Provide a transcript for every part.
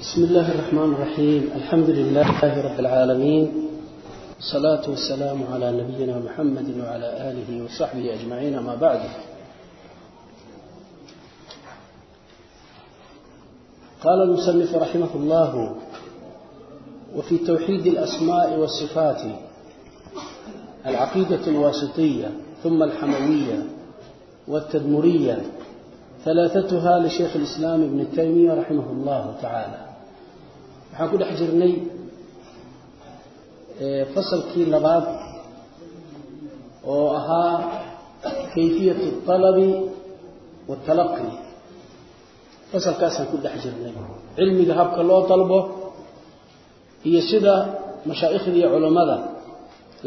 بسم الله الرحمن الرحيم. الحمد لله رب العالمين. الصلاة والسلام على نبينا محمد وعلى آله وصحبه أجمعين ما بعد. قال المصنف رحمه الله وفي توحيد الأسماء والصفات العقيدة الواسطية ثم الحموية والتدمرية ثلاثتها لشيخ الإسلام ابن تيمية رحمه الله تعالى. waxaan ku dhex jirnay fasalkii labaad oo ahaa kayfiyatu talabi wاtalaqi fasalkaasaan ku dhex jirnay. Cilmiga habka loo dalbo iyo sida mashaa'ikhda iyo culammada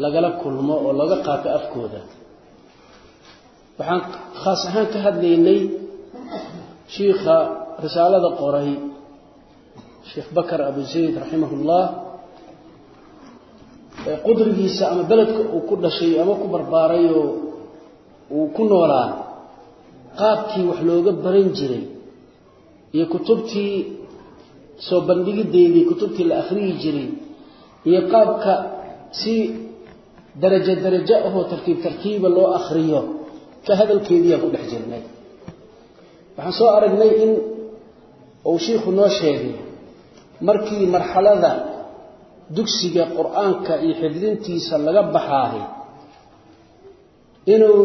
lagala kulmo oo laga qaato afkooda. Waxaan khaas ahaan ka hadlaynay shiikha risaalada qoray sheekh bakar abu zayd raximah ullah qudrigiisa ama beledka uu ku dhashay ama ku barbaaray oo uu ku noolaa qaabkii wax looga baran jiray iyo kutubtii soo bandhigideedii kutubtii la akhriyi jiray iyo qaabka si darajo darajo ahoo tartiib tartiiba loo akhriyo ka hadalkeediiyaan ku dhex jirnay. Waxaan soo aragnay in uu shiikhu noo sheegay markii marxalada dugsiga qur'aanka iyo xifdintiisa laga baxaahay inuu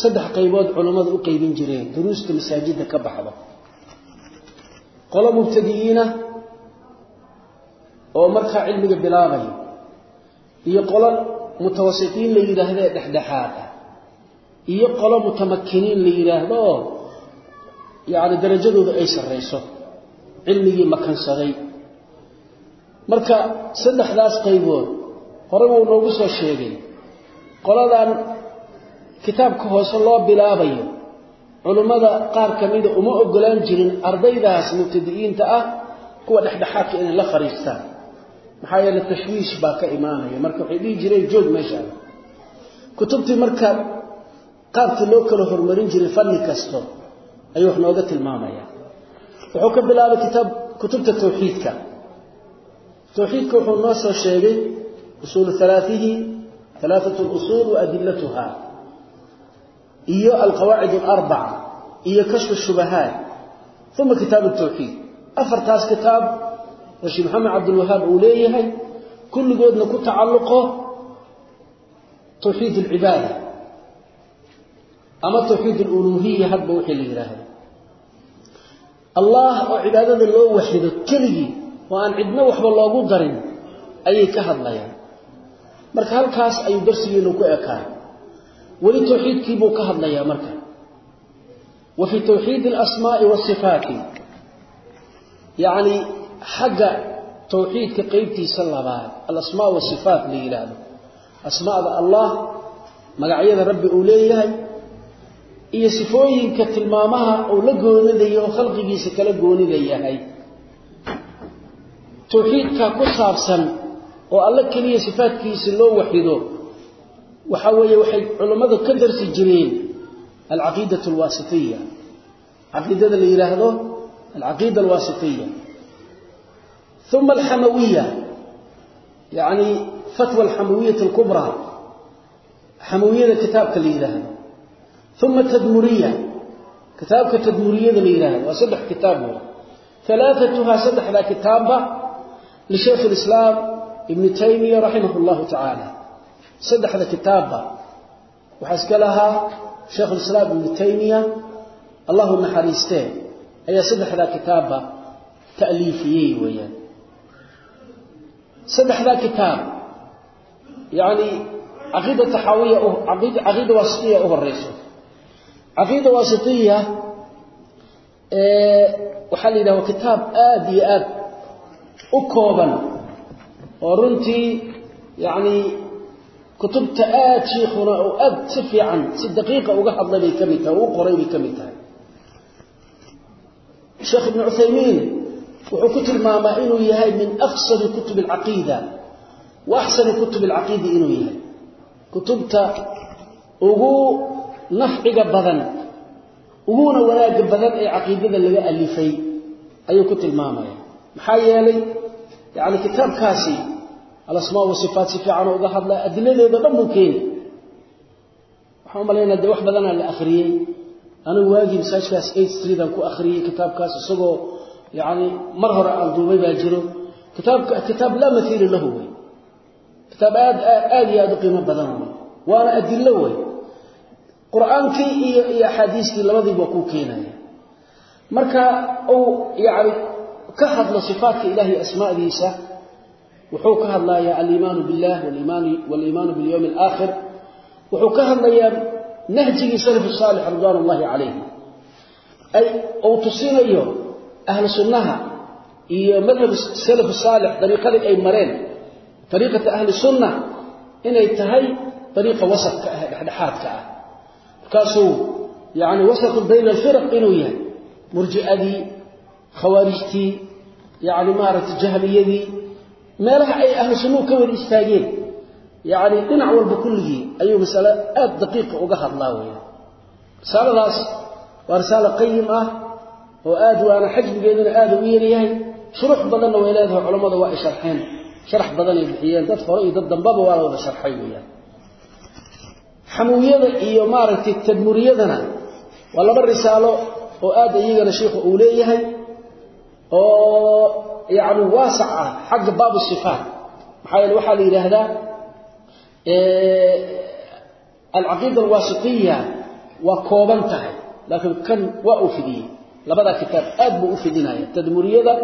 saddex qaybood culammada u qeybin jireen duruusta masaajidda ka baxdo. Qolo mubtadi'iina oo markaa cilmiga bilaabaya iyo qolo mutawasiqiin la yidhaahdo ee dhexdhexaad iyo qolo mutamakiniin la yidhaahdo yacni darajadooda ay sarrayso. Cilmigii makansaday marka saddexdaas qaybood hore wuu noogu soo sheegay. Qoladan kitaabka hoose loo bilaabayo culummada qaar ka mida uma ogolaan jirin ardaydaas mubtadi'iinta ah kuwa dhexdhexaadka inay la fadhiistaan maxaa yeele tashwiish baa ka imaanaya. Marka waxay dhihi jireen joog meeshaan kutubtii marka qaabkii loo kala horumarin jiray fanni kasto ayuu wax nooga tilmaamaya wuxuu ka bilaabay kitaab kutubta tawxiidka tawxiidka wuxuu noo soo sheegay usuulu alaaihi alaaatu lusuul wa adilatuha iyo alqawaacid alarbaca iyo kashfu shubahaat uma kitaabu tawxiid. Afartaas kitaab oo sheekh maxamed cabdilwahaab uu leeyahay kulligoodna ku tacalluqo tawxiid alcibaada ama tawxiid aluluhiya hadba wixii la yidhaahdo allah oo cibaadada loo waxido keligii oo aan cidno waxba loogu darin ayay ka hadlayaan. Marka halkaas ayuu darsigeenu ku ekaa weli tawxiidkiibuu ka hadlayaa marka. Wa fii tawxiidi alasmaa'i waasifaati yacni xagga tawxiidka qeybtiisa labaad alasmaa wasifaat la yidhaahdo asmaada allah magacyada rabbi uu leeyahay iyo sifooyinka tilmaamaha uu la goonidaya oo khalqigiisa kala goonida yahay tawxiidka ku saabsan oo alle keliya sifaadkiisa loo waxido waxa weeye waxay culammadu ka darsi jireen alcaqiidatu alwaasitiya caqiidada la yidhaahdo alcaqiida alwaasitiya uma alxamawiya yacni fatwa alxamawiyati alkubraa xamawiyada kitaabka la yidhaahdo uma tadmuriya kitaabka tadmuriyada la yidhaahdo waa saddex kitaab wey alaaatuhaa saddexdaa kitaabba lishaykh lislaam ibni taymiya raximah llahu tacaala saddexda kitaabba waxaa iska lahaa shaykh lislaam ibni taymiya allahu naxariistee ayaa saddexdaa kitaabba ta'liifiyey weeyaan saddexdaa kitaab yacni caqiida taxaawiya caqiida waasitiya u horeyso caqiida waasitiya waxaa la yidhaha waa kitaab aada iyo aad u kooban oo runtii yacni kutubta aada shiikhuna oo aad si fiican si daqiiqa uga hadlay bay ka mid tahay u qoray bay ka mid tahay. Sheekh ibnu cuthaymiin wuxuu ku tilmaamaa inuu yahay min afsadi kutub alcaqiida wa axsani kutub alcaqiida inuu yahay. Kutubta ugu nafciga badan uguna wanaagga badan ee caqiidada laga alifay ayuu ku tilmaamaya. Maxaa yeelay yani kitaabkaasi alasmaa wasifaat si fiican uga hadla adiladeeda dhan buu keeni waxaan u malaynaa dee wax badanaa la akhriyey. Anigu waagii masaajkaas eight streetan ku akhriyey kitaabkaas isagoo yani mar hore aan duubay baa jiro. Kitaabka kitaab laa mathiila lahu wey kitaab aad aad iyo aad u badan wey waana adilo wey qur'aankii iyo iyo axaadiistii labadiiba kuu keenaya marka uu yani ka hadlo sifaatka ilahi asmaadiisa wuxuu ka hadlayaa aliimaanu billah waliimaanu bilyowmi alaakhir. Wuxuu ka hadlayaa nahjigii salaf saalix ridwaan ullahi calayhim ay uu tusinayo ahlu sunnaha iyo madhab salaf saalix dariiqadii ay mareen dariiqata ahli sunna inay tahay dariiqa wasadka ah dhexdhexaadka ah. Markaasuu yani wasatun bayna alfiraq inuu yahay murji'adii khawaarijtii yani maaragtay jahmiyadii meelaha ay ahlu sunnuhu ka wada istaageen yani dhinac walba kulligii ayuu masale aada daqiiqa uga hadlaa weya risaaladaas waa risaalo qayim ah oo aad waana xajmigeeduna aada u yaryahay shuruux badanna way leedahay culammada waa ay sharxeen. Sharax badanay bixiyeen. Dad hore iyo dad dambaba waa la wada sharxay weyaan xamawiyada iyo maaragtay tadmuriyadana waa laba risaalo oo aada iyagana sheikhu uu leeyahay oo yani waasac ah xagga baabu sifaat. Maxaa yeele waxaa la yidhaahdaa alcaqiida alwaasitiya waa kooban tahay laakiin kan waa uu fidiyey. Labadaa kitaab aad buu u fidinaya tadmuriyada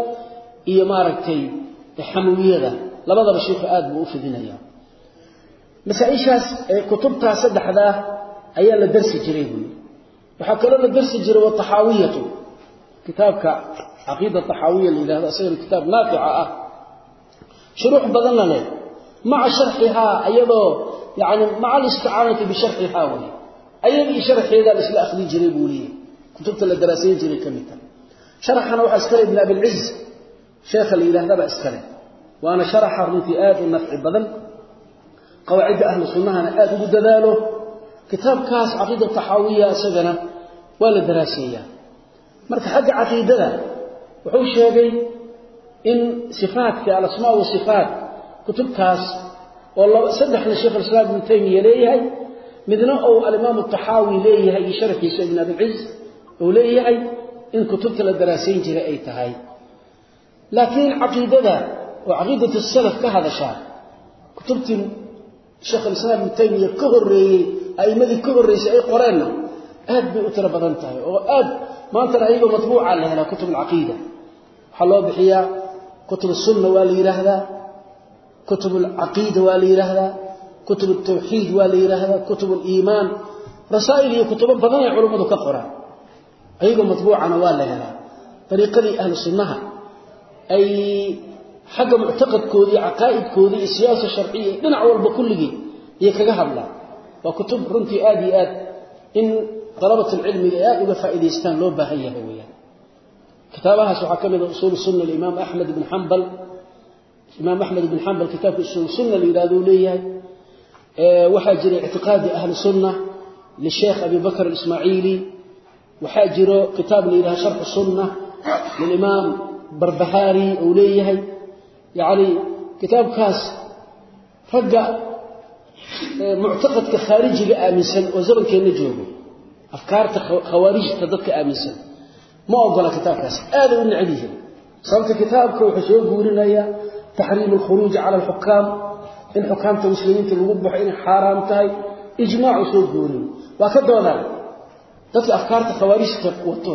iyo maaragtay xamawiyada labadaba sheikhu aad buu u fidinaya. Masaaishaas kutubtaa saddexdaa ayaa la darsi jiray buui waxaa kaloo la darsi jiray wataxaawiyatu kitaabka caqiida taxaawiya la yidhahdo isagana kitaab naafica ah. Shuruux badanna leh. Maca sharxihaa iyadoo yani maca alisticaanati bisharxihaa wey ayadii sharxeedaa la isla akhrin jiray buu leeyahy kutubta la daraasayn jiray ka mid tahay sharaxana waxaa iskale ibn abilciz sheekha la yidhahdaba iskale waana sharaxa runtii aada u nafci badan. Qawaacidda ahlu sunnahana aada ugu dadaalo. Kitaabkaas caqiida taxaawiya isagana waa la daraaseeyaa. Marka xagga caqiidada wuxuu sheegay in sifaatka alasmaa wasifaat kutubtaas oo saddexna sheekh alislaam ibnu taymiya leeyahay midna ou alimaamu taxaawi leeyahay iyo sharxiisa ibn abilciz uu leeyahay in kutubta la daraasayn jiray ay tahay. Laakiin caqiidada oo caqiidatu salaf ka hadashaa kutubtii sheekh alislaam ibnu taymiya ka horreeyey a'immadii ka horreysay ay qoreenna aad bay u tiro badan tahay oo aad maantana ayagoo matbuuca la helaa kutub alcaqiida. Waxaa loo bixiyaa kutub asunna waa la yidhaahdaa kutub alcaqiida waa la yidhaahdaa kutub altawxiid waa la yidhaahdaa kutub aliimaan. Rasaa'il iyo kutubo badan ay culummadu ka qoraan. Ayagoo matbuucana waa la helaa. Dariiqadii ahlu sunnaha ay xagga muctaqadkoodii caqaa'idkoodii iyo siyaasa sharciya dhinac walba kulligii iyo kaga hadlaan. Waa kutub runtii aada iyo aad in dalabat alcilmiga ay aada uga faa'idaystaan loo baahan yahay weeyaan kitaabahaas waxaa ka mid a usuul sunna alimaam axmed ibn xambal imaam axmed ibn xambal kitaabka usuul sunna la yidhahdo uu leeyahay waxaa jira ictiqaadi ahli sunna lisheekh abi bakr alismaaciili waxaa jiro kitaab la yidhahdo sharxu sunna lilimaam barbahaari uu leeyahay yacni kitaabkaas ragga muctaqadka khaarijiga aaminsan oo zamankeenna joogo afkaarta khawaarijta dadka aaminsan ma ogola kitaabkaas. Aaday u necab yihiin sababta kitaabka wuxuu soo guurinayaa taxriim alkhuruuji cala alxukaam. In xukaamta muslimiinta lagu baxo inay xaaraam tahay ijmaacu soo guurin. Waa ka doodaan. Dadka afkaarta khawaarijta wato.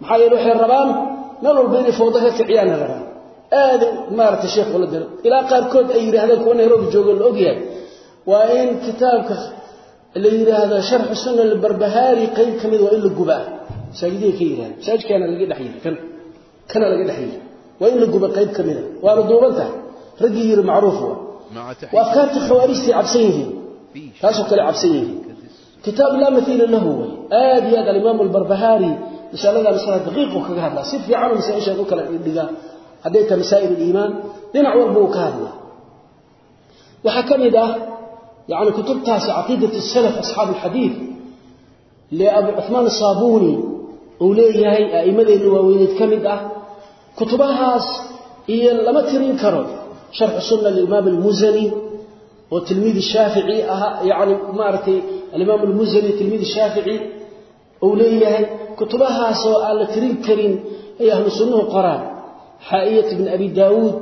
Maxaa yeele waxay rabaan meel walba inay fawdo ka kiciyaana rabaan aaday maaragtay sheekhu la diro ilaa qaarkood ay yidhaahdeen kuwa nairobi joogo la ogyahay. Waa in kitaabka la yidhaahdo sharxu sunna libarbahaari qayb ka mid waa in la gubaa. Masaajiday ka yidhahda masaajidkaana laga dhex yiri kan kana laga dhex yiri waa in la guba qayb ka mida waana duuban tahay. Raggii yiri macruuf waa. Waa afkaarta khawaarijtay cabsan yihiin. Taasoo kale cabsan yihiin. Kitaab laa mathiila lahu aad iyo aad alimaam albarbahaari masalada masala daqiiqu kaga hadlaa. Si fiican masaa-ishaan u kala dhigaa hadday tahay masaa'il aliimaan dhinac walba uu ka hadlaa. Waxaa ka mid ah يعني كتبتاس عقيدة السلف أصحاب الحديث لأبو عثمان الصابوني أوليه هاي أئمة النواوين كمدة كتبهاس iyo lama tirin karo sharxu sunna limaam almuzani oo tilmiid shaafici aha yani maaragtay alimaam almuzani tilmiid shaafici uu leeyahay kutubahaasoo aan la tirin karin ay ahlu sunnuhu qoraan xaa'iyat ibn abi daawuud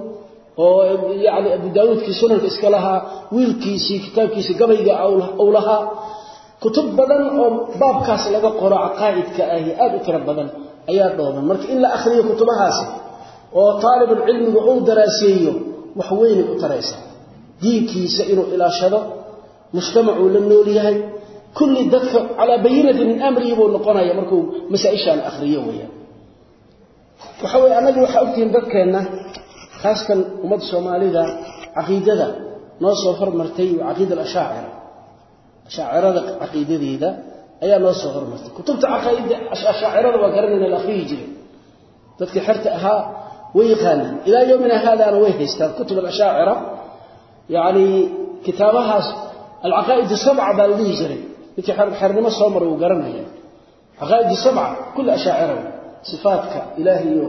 oo yani abu daawuudkii sunanka iska lahaa wiilkiisii kitaabkiisii gabayga uu lahaa kutub badan oo baabkaas laga qoro caqaa'idka ahi aad u tiro badan ayaa dhooban marka in la akhriyo kutubahaasi oo taalibulcilmiga uu daraaseeyo wax weynay u taraysa. Diinkiisa inuu ilaashado mujtamacuu la nool yahay. Kulli dadka calaa bayinati min amrihi buu noqonaya markuu masaa-ishaan akhriyo weeyaan. Waxa weye annaga waxaa ogtihiin dadkeenna khaasatan ummadda soomaalida caqiidada noo soo hormartay waa caqiida alashaacira ashaacirada caqiidadeeda ayaa noo soo hormartay. Kutubta caqaaida ashaacirada waa garanayna la akhriyi jiray dadkii xerta ahaa way yaqaanaan. Ilaa yowmina haadaana way haystaan. Kutub alashaacira yani kitaabahaas alcaqaa'id sabca baa la dhihi jiray. Ninkii xernimo soo mara uu garanaya caqaa'id sabca kulli ashaacira sifaadka ilaahiyo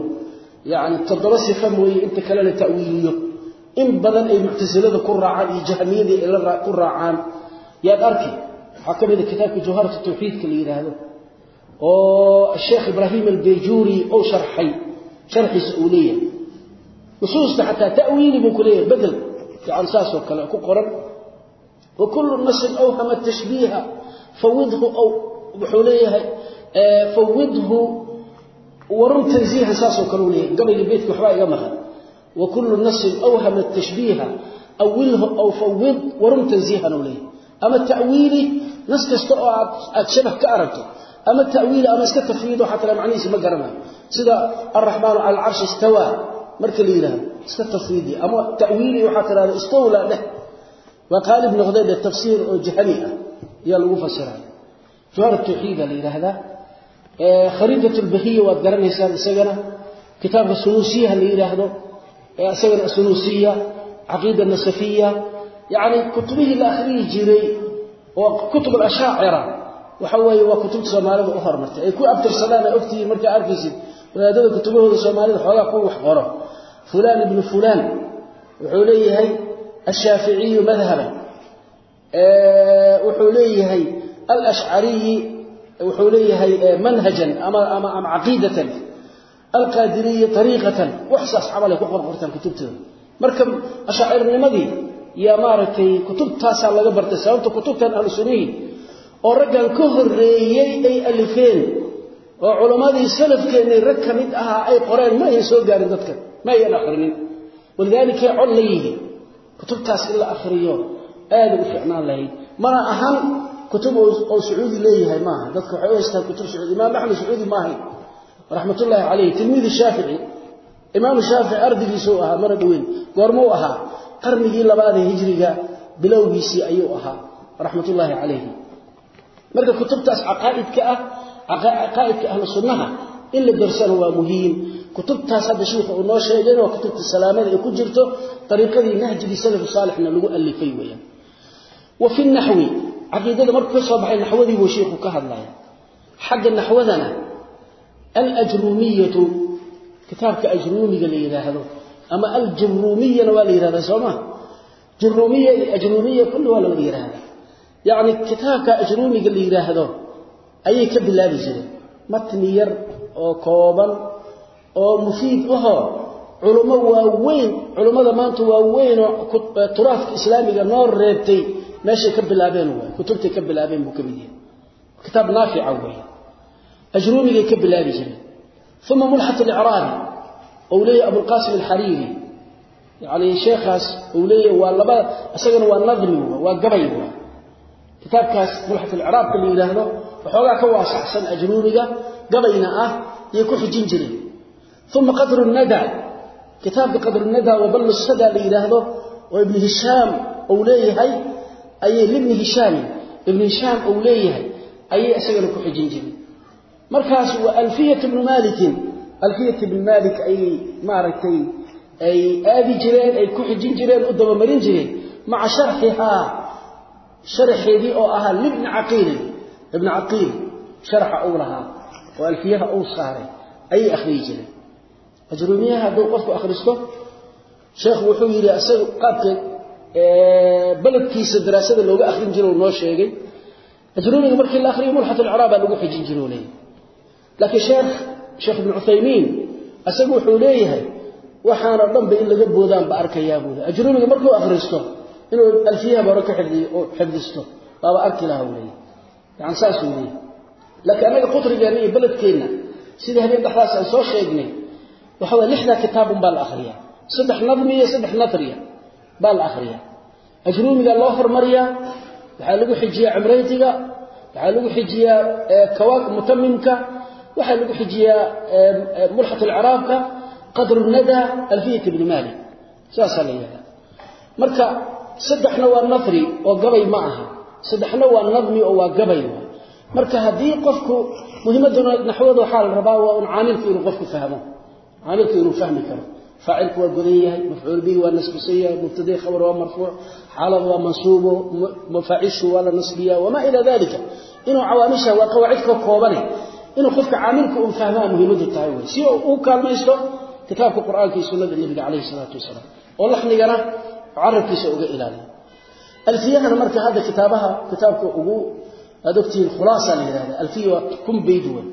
yani toddoba sifa mooye inta kalena ta'wiiliyo in badan ay muctasilada ku raacaan iyo jahmiyadii ay ku raacaan. Yaad arki waxaa ka mid a kitaabka jawharat tawxiidka la yidhaahdo oo sheekh ibraahim albeyjuuri ou sharxay sharxiisa uu leeyahay. Nusuusta xataa ta'wiili buu ku leeyahay bedel yani saasoo kale ku qoran. Wa kullu nasin awhama tashbiiha fawidhu aw wuxuu leeyahay fawidhu warun tanziihan saasoo kale u leeyahay. Gabayga beydka waxbaa iga maqan. Wa kullu nasin awhama tashbiiha awilhu aw fawid warun tanziihan uu leeyahay. Ama ta'wiili nas kasta oo aad aad shabah ka aragto ama ta'wiili ama iska tafwiid waxaa tala macnihiisa ma garanayo. Sida arraxmaanu cala alcarshi istawaa marka la yidhaahdo iska tafwiidi ama ta'wiili waxaa tidhahda istawla dheh waa qaalib noqdee dee tafsiir oo jahani ah ayaa lagu fasiraya jawhar tawxiida la yidhaahdaa khariidat lbahiya waad garanaysaan isagana. Kitaabka sunuusiyaha la yidhaahdo. Isagana sunuusiya caqiida nasafiya yacni kutubihii la akhriyi jiray oo kutub alashaacira waxa weeye waa kutubta soomaalida u hormartay ay ku abtirsadaan ay ogtihiin markaa arkaysid wadaadada kutubahooda soomaalida xoogaa ku wax qoro. Fulaan ibnu fulaan wuxuu leeyahay ashaaficiyu madhaban. Wuxuu leeyahay alashcariyi wuxuu leeyahay manhajan ama ama ama caqiidatan alqaadiriyi ariiqatan waxsaas camalay ku qorqortaan kutubtooda. Marka ashaacirnimadii yaa maaragtay kutubtaasaa laga bartay sababta kutubtan sunnihi oo raggan ka horreeyey ay alifeen oo culammadii salafkeennay rag ka mid ahaa ay qoreen ma ayan soo gaarin dadkan ma walidaalikay cod la yihiin kutubtaas la akhriyo aada u ficnaan lahayd mana ahan kutub oo sacuudi leeyahay maaha. Dadka waxay u haystaan kutub sacuudi. Imaam axmed sacuudi maahay raxmatullaahi calayh tilmiidi shaafici imaamu shaafici ardaygiisuu ahaa mana dhoweyn goormuu ahaa? Qarnigii labaadee hijriga bilowgiisii ayuu ahaa raxmatullaahi calayhi marka kutubtaas caqaa'idka ah caqaa'idka ahlu sunnaha in la darsano waa muhiim. Kutubtaas hadda shiikha uu noo sheegayna waa kutubta salaamada ay ku jirto ariiqadii nahjigii salafu saalixna lagu alifay weeyaan. Wa fi naxwi caqiidada markuu ka soo baxay naxwadii buu shiikhu ka hadlaya xagga naxwadana alajruumiyatu kitaabka ajruumiga la yidhaahdo ama aljaruumiyana waa la yidhahdaa soo ma jaruumiya iyo ajruumiya kulli waa la wada yacni kitaabka ajruumiga la yidhaahdo ayay ka bilaabi jireen. Matni yar oo kooban oo mufiid ahoo culummo waaweyn culummada maanta waaweyn oo turaafka islaamiga noo reebtay meeshay ka bilaabeen waay kutubtay ka bilaabeen buu ka mid yahay. Kitaab naafica weeye. Ajruumigay ka bilaabi jireen. Uma mulxat alicraabi ou leeyahy abulqaasim alxariiri yacni sheekhaas uu leeyahay waa laba isagana waa nadmi waa gabay waa kitaabkaas mulxat alciraabka la yidhaahdo waxoogaa ka waasacsan ajruumiga gabayna ah ayay ku xijin jireen. Uma qadru nada kitaabka qadrunada waballu sada la yidhaahdo oo ibnu hishaam uu leeyahay ayay libni hishaamin ibnu hishaam uu leeyahay ayay isagana ku xijin jireen markaas waa alfiyat ibnu malikin alfiyat ibnu malik ayay maaragtay ay aadi jireen ay ku xijin jireen u dabamarin jireen maca sharxihaa sharxeedii oo ahaa libni caqiilin ibni caqiil sharxa uu lahaa oo alfiyaha uu saaray ayay akhriyi jireen. Ajruumiyaha hadduu qofku akhristo sheekhu wuxuu yidhi isaga qaabka beledkiisa daraasada looga akhrin jiro noo sheegay ajruumiga markii la akhriyo mulxat alciraab baa lagu xijin jiro leeyahy laakiin sheekh sheekh ibnu cuthaymiin isagu wuxuu leeyahay waxaana dhanba in laga boodaan ba arkayaa buuli ajruumiga markuu akhristo inuu alfiyaha hore ka xifdisto baaba arki lahaa leeyahay. Yani saasuu leeyahay. Laakiin annaga qutrigeenna iyo beledkeenna sida habeen dhexdaas aan soo sheegnay waxa way lixdaa kitaabun baa la akhriyaa. Saddex nadmi iyo saddex natriya baa la akhriyaa. Ajruumiga loo hormariyaa waxaa lagu xijiyaa cimraytiga waxaa lagu xijiyaa kawaak mutamimka waxaa lagu xijiyaa mulxat alciraabka qadru nada alfiyat ibni malik saasaa la yihahdaa marka saddexna waa nafri oo gabay ma aha. Saddexna waa nadmi oo waa gabay. Marka haddii qofku muhimaduna naxwada waxaa la rabaa waa un caamilku inuu qofku fahmo. Caamilku inuu fahmi karo faacilku waa godan yahay mafcuul bihi waa nasbisan yahay mubtadai khabar waa marfuuc xaalad waa mansuubo mafaacishu waa la nasbiya wamaa ila dalika inuu cawaamisha waa qawaacid ka koobane inuu qofka caamilka uu fahmaa muhiimadu tahay wey si uu kaalmaysto kitaabka qur'aanka iyo sunnada nebiga calayhi salaatu wasalaam oo laxnigana carabkiisa uga ilaaliyo alfiyahana marka hadda kitaabaha kitaabka ugu aad ogtihiin khulaasa la yidhahda alfiya waa kun bayd wey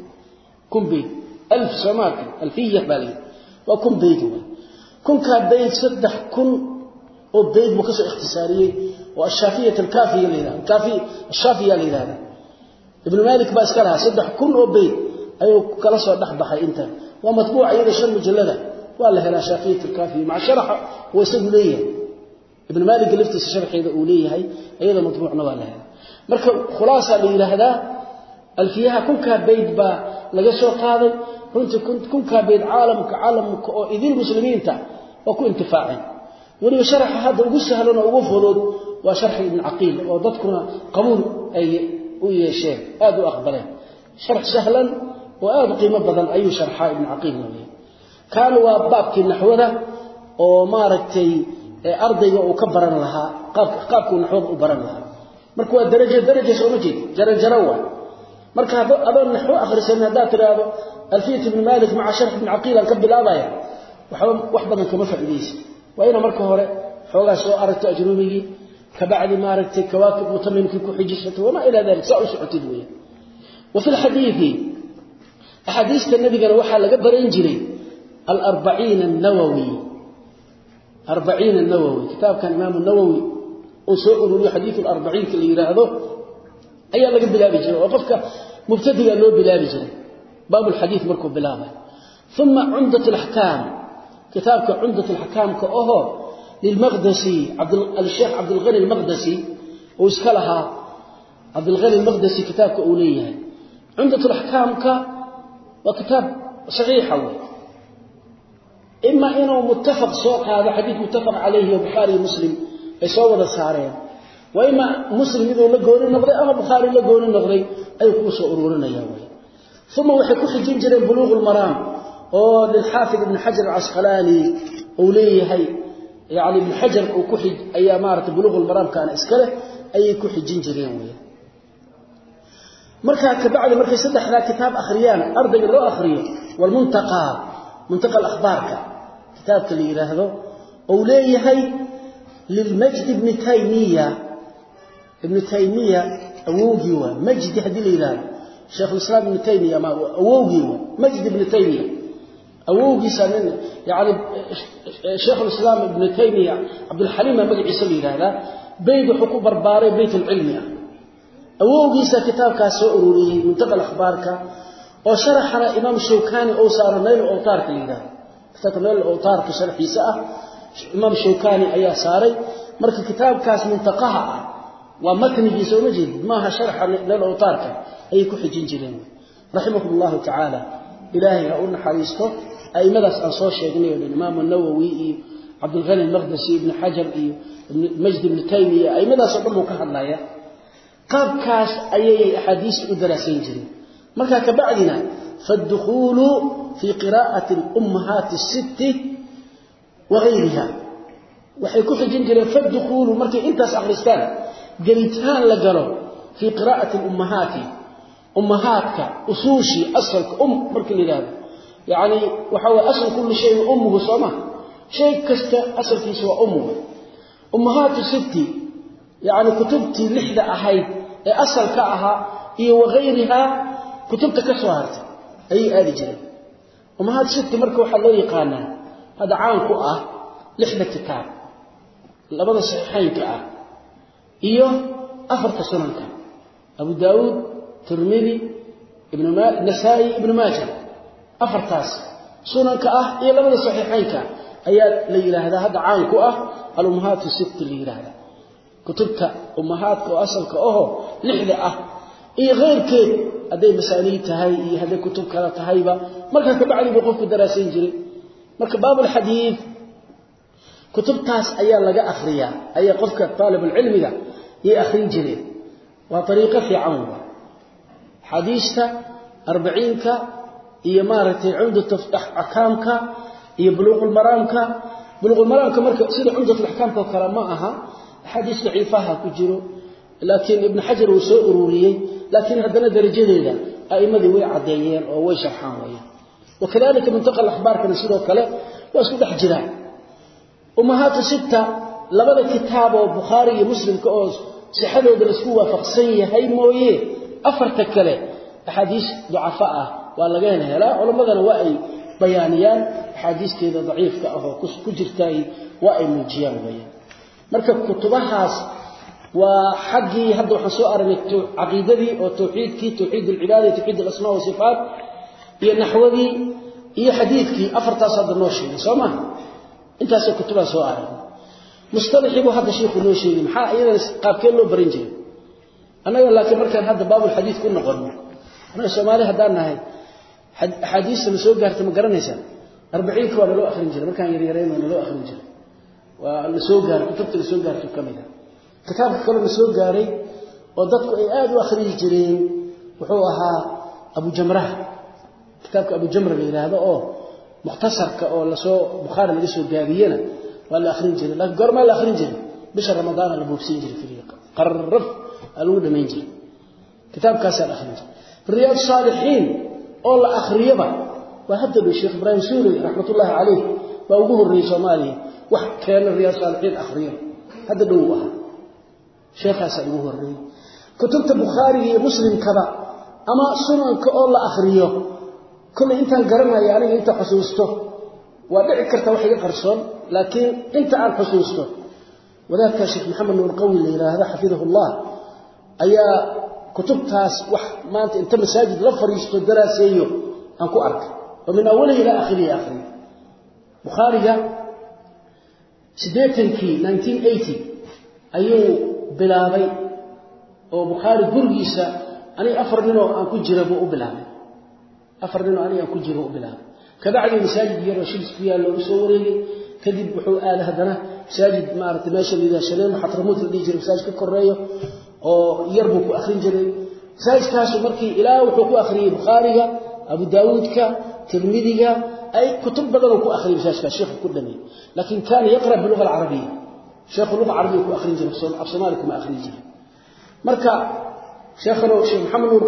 kun bayd alf soomaarka alfiya baa la yidhahda waa kun bayd wey kunkaa bayd saddex kun oo bayd buu ka soo ikhtisaariyey. Oo ashaafiyat alkaafiya la yidhahda. Kaafi ashaafiya la yidhahda. Ibnu malik baa iska lahaa saddex kun oo bayd ayuu kala soo dhex baxay intan waa matbuuca iyada shan mujallada. Waa la helaa shaafiyat alkaafiya. Maca sharaxa uu isagu leeyahay. Ibnu malik laftiisa sharxeeda uu leeyahay iyada matbuucna waa la helaa. Marka khulaasa la yidhaahdaa alfiyaha kunkaa bayd baa laga soo qaaday runtii kunkaa bayd caalamka caalamka oo idil muslimiinta waa ku intifaaceen weliba sharaxa hadda ugu sahlan oo ugu fudud waa sharxi ibn caqiil oo dadkuna qabuul ay u yeesheen aada u aqbaleen. Sharx sahlan oo aada u qiimo badan ayuu sharxaa ibn caqiil nooya kaana waa baabkii naxwada oo maaragtay ardayga uu ka baran lahaa qaabkuu naxwada u baran lahaa. Marka waa darajo daraja sooma jeed jaranjaro waa marka adoon naxwo akhrisanin haddaad tidhaahdo alfiyat ibni malik maca sharx ibn caqiil aan ka bilaabaya waxba wax badan kama faa'iidaysa waa ina marka hore xoogaa soo aragto ajruumigii kabacdi maaragtay kawaakib mutamimkii ku xijisato wamaa ilaa dalik saa u socotid wa fi lxadiidi axaadiista nabigana waxaa laga baran jiray alarbaciina annawowi arbaciina annawowi kitaabkan imaamu nawowi uu soo ururiyo xadiidu alarbaciinka la yidhaahdo ayaa laga bilaabi jiray oo qofka mubtadiga loo bilaabi jiray. Baabu lxadiid markuu bilaabay. Uma cumdat alaxkaam kitaabka cumdat alaxkaamka ohoo lilmaqdasi alsheekh cabdilghani almaqdasi uu iska lahaa. Cabdilghani almaqdasi kitaabka uu leeyahay. Cumdat alaxkaamka waa kitaab saxiixa wey ima inuu muttafaq soo qaado xadiid muttafaq calayhi oo bukhaari iyo muslim ay soo wada saareen waa ima muslim miduu la gooni noqday ama bukhaari la gooni noqday? Ayuu kuu soo ururinaya wey uma waxay ku xijin jireen buluuq lmaraam oo lilxaafid ibni xajar alcasqalaani uu leeyahay yani ibnu xajar uu ku xij ayaa maarata buluuq lmaraamkaana iska leh ayay ku xijin jireen wey markaa kabacdi markay saddexdaa kitaab akhriyaan ardayga loo akhriyo walmuntaqaa muntaqa alakhbaarka kitaabka la yidhaahdo ou leeyahay lilmajdi ibni taymiya ibnu taymiya awowgii waa majdi haddii la yidhahdo sheikhulislaam ibnu taymiya ma awowgii waa majdi ibnu taymiya. Awowgiisa nin yani sheikhulislaam ibnu taymiya cabdulxaliima magaciisa la yidhaahdaa bayd wuxuu ku barbaaray beyt alcilmi ah awowgiisa kitaabkaas soo ururiyey muntaqa alakhbaarka oo sharaxana imaam shawkani ou saaro nayl awtaarka la yidhahdo kitaabka nayl awtaarka sharxiisa ah imaam shawkani ayaa saaray. Marka kitaabkaas muntaqaha ah waa matnigiisa uma jeedid maaha sharxa nayl awtaarka ayay ku xijin jireen. Raximahum allahu tacaala ilaahay ha u naxariisto. A'immadaas aan soo sheegnay oo dhan imaamu nawowi iyo cabdilghani almaqdasi ibni xajar iyo majdi ibnu taymiya a'immadaasoo dhan buu ka hadlaya qaabkaas ayay axaadiista u daraasayn jireen. Markaa kabacdina faadukhuulu fii qiraa'ati akhristaan gelitaan la galo fii qiraa'ati alummahaati. Ummahaadka usuushii asalka um markii la yidhahdo yani waxa way asl kulli shay ummuhu soma shay kasta asalkiisa waa ummuhu. Ummahaatu sitti yani kutubtii lixda ahayd ee asalka ahaa iyo wagayrihaa kutubta ka soo hartay ayay aadi jireen. Ummahaat sitti marka waxaa loo yaqaanaa hadda caan ah lixda kitaab. Labada saxiixaynka ah iyo afarta sunanka. Abu daawuud tirmidi ibnnasaa-i ibnu maaja. Afartaas sunanka ah iyo labada saxiixaynka ayaa la yidhaahdaa hadda caan ku ah alummahaatu sitti la yidhaahdaa. Kutubta ummahaadka oo asalka aho lixda ah iyo keyrkeed hadday masaaniid tahay iyo hadday kutub kale tahayba markaa kabacdi buu qofku daraasayn jiray. Marka baabulxadiid kutubtaas ayaa laga akriyaa ayaa qofka aalibulcilmiga yay akrin jireen waa ariiqo fiican wa. Xadiista arbaciinka iyo maaragtay cumdat axkaamka iyo buluuqulmaraamka buluuqulmaraamka marka sida cumdatulaxkaamka oo kale ma aha axaadiis daciifaha ku jiro. Laakiin ibnu xajar uu soo ururiyey laakiin haddana darajadeeda a'immadii way caddeeyeen oo way sharxaan wayaan wakadalika muntaqa akhbaarkana sidoo kale waa isku dhex jiraan ummahaatu sitta labada kitaab oo bukhaari iyo muslimka oo sixadooda la isku waafaqsan yahay mooye. Afarta kale axaadiis ducafa ah waa laga hel helaa. Culammadana waa ay bayaaniyaan. Axaadiisteeda daciifka ah oo ku jirtaay waa ay muujiyaan weyaan marka kutubahaas waa xaggii hadda waxaan soo aragnay caqiidadii oo tawxiidkii tawxiid alcibaada tawxiid alasmaa wasifaat iyo naxwadii iyo xadiidkii. Afartaas hadda noo sheegay soo maha intaasoo kutubaa soo aragnay mustalaxii buu hadda sheikhu noo sheegay maxaa iyadana qaabkee loo baran jiray? Annaga laakiin markaan hadda baabulxadiid ku noqono annaga soomaali haddaan nahay axaadiista ma soo gaarta ma garanaysaa arbaciinka waa naloo akrin jiray markaan yaryarayn waa naloo akrin jiray. Waa la gaaray kutubta la soo ka mid a. Kitaabka kaloo la soo gaaray oo dadku ay aada u akhriyi jireen wuxuu ahaa abujamraha kitaabka abujamra la yidhaahdo oo mukhtasarka oo la soo bukhaari laga soo gaabiyena waa la akhrin jiray. Laakiin goormaa la akhrin jiray. Bisha ramadaana la buubsiin jiray qarraf aa lagu dhamayn jiray. Kitaabkaasaa la akhrin jiray. Riyaad saalixiin oo la akhriyaba waa hadda dhow sheekh ibraahim suuri raxmatullaahi caleyh baa ugu horreeyey soomaaliya. Wax keena riyaad saalixiin akhriyo. Hadda dhow u ahaa. Sheekhaasaa ugu horreeyey. Kutubta bukhaariga iyo muslimkaba ama sunanka oo la akhriyo. Kollay intaan garanaya aniga inta xusuusto waa dhici karta wax iga qarsoon laakiin inta aan xusuusto wadaadka sheekh maxamed nuur qawi la yidhaahdo xafidahu llah ayaa kutubtaas wax maanta inta masaajid la fadhiisto daraaseeyo aan ku arkay oo min awalihi ilaa akhirihi akhriyo bukhaariga siddeetankii nineteen eighty ayuu bilaabay oo bukhaari gurigiisa aniga afar ninoo aan ku jira buu u bilaabay. Afar ninoo aniga aan ku jira buu u bilaabay kabacdii masaajid yaroo shibis ku loogu soo wareegay kadib wuxuu aaday haddana masaajid maaragtay meesha la yidhaha shaleen xatramuut la dhihi jiray masaajid ka koreeyo oo yar buu ku akhrin jiray masaajidkaasu markii ilaa wuxuu ku akhriyey bukhaariga abu daawuudka tirmidiga ay kutub badanoo ku akhriyay masaajidkaas sheekhu ku dhameeyey laakiin kaana yaqra biluga alcarabiya sheekhu luga carabiga ku akhrin jiray af soomaali kuma akhrin jiray marka sheekhano sheekh maxamed nuur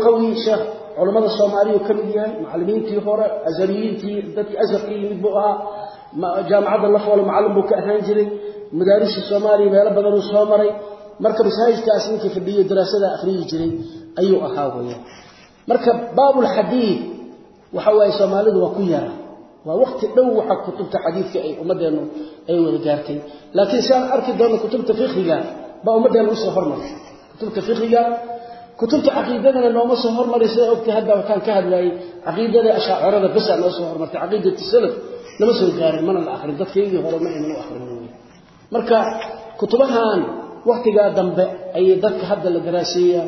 sheekh culammada soomaaliyu ka mid yahay macallimiintii hore azariyiintii dadkii asarka yimid buu ahaa jaamacadda lafoole macallin buu ka ahaan jiray madaarista soomaaliya meelo badanuu soo maray marka masaajidkaas ninkii fadhiyo daraasada akhriyi jiray ayuu ahaa weeyaan marka baabulxadiid waxa waaye soomaalidu waa ku yara. Waa waqti dhow waxa kutubta xadiidka ay ummadeennu ay wada gaartay. Laakiin si aan arki doonno kutubta fiqhiga baa ummaddeena u soo hormartay kutubta fiqhiga kutubta caqiidadana nooma soo hormaray sida ogtay hadda wataan ka hadlayay caqiidada ashaacirada basa noo soo hormartay caqiidati salaf lama soo gaarin mana la akrin dadkaygii hore ma aynan u akrin marka kutubahan waktigaa dambe ayay dadka hadda la daraaseeyaa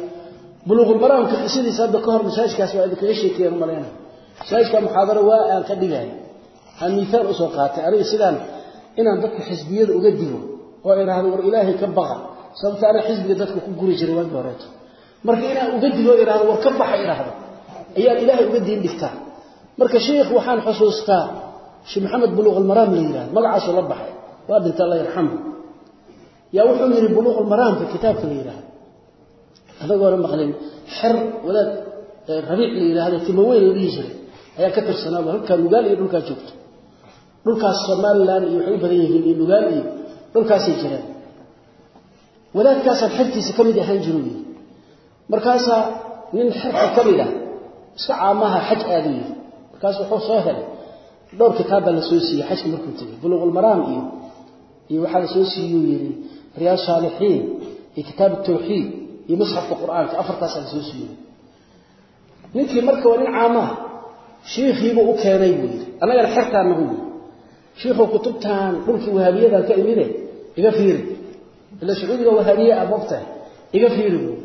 buluuqulmaraamka qisadiisa hadda ka hor masaajidkaas waa idinkaga sheekeeyaan maleyna masaajidka muxaadaro waa aan ka dhigay aan miihaal u soo qaatay. Aniga sidaan inaan dadka xisbiyada uga digo oo idhaahdo war ilaahay ka baqa. Sababta ana xisbiga ku guri jiray marka inaan uga digo o idhahdo war ka baxa idhaahdo ayaan ilaahay uga diin dhigtaa. Marka sheikh waxaan xusuustaa sheekh maxamed buluuqulmaraam la yidhahdo magacaasoo la baxay. Waa dhinta alla yarxamu yaa wuxuu yidhi buluuqulmaraamka kitaabka la yidhaahdo adagoona maqlin xer wadaad rabiic la yidhaahdo timaweyn la jiray. Ayaa ka tirsanaa halkaa nugaal iyo dhulkaa joogto. Dhulkaas somalilan iyo waxay badan yihiin iyo nugaal iyo dhulkaasay jiraan wadaadkaasaan xertiisa ka mid ahaan yidhi markaasaa nin xerka ka ah iska caamaha xaj aadu markaas wuxuu soo helay. Dhowr kitaab baa la soo siiyey xajka markuu tegey buluuqulmaraam iyo iyo waxaa la soo siiyuu yidhi riyaad saalixiin iyo kitaab tawxiid iyo musxafka qur'aanka. Afartaasaa la soo siiyey. Ninkii marka waa nin caamaha shiikhiibuu u keenay buu yidhi annagana xertaan nagu yidhi. Shiikhuu kutubtan dhulkii wahaabiyadan ka imide iga fiiri. Ila sacuudiga wahaabiye ah moogtahay iga fiiri buu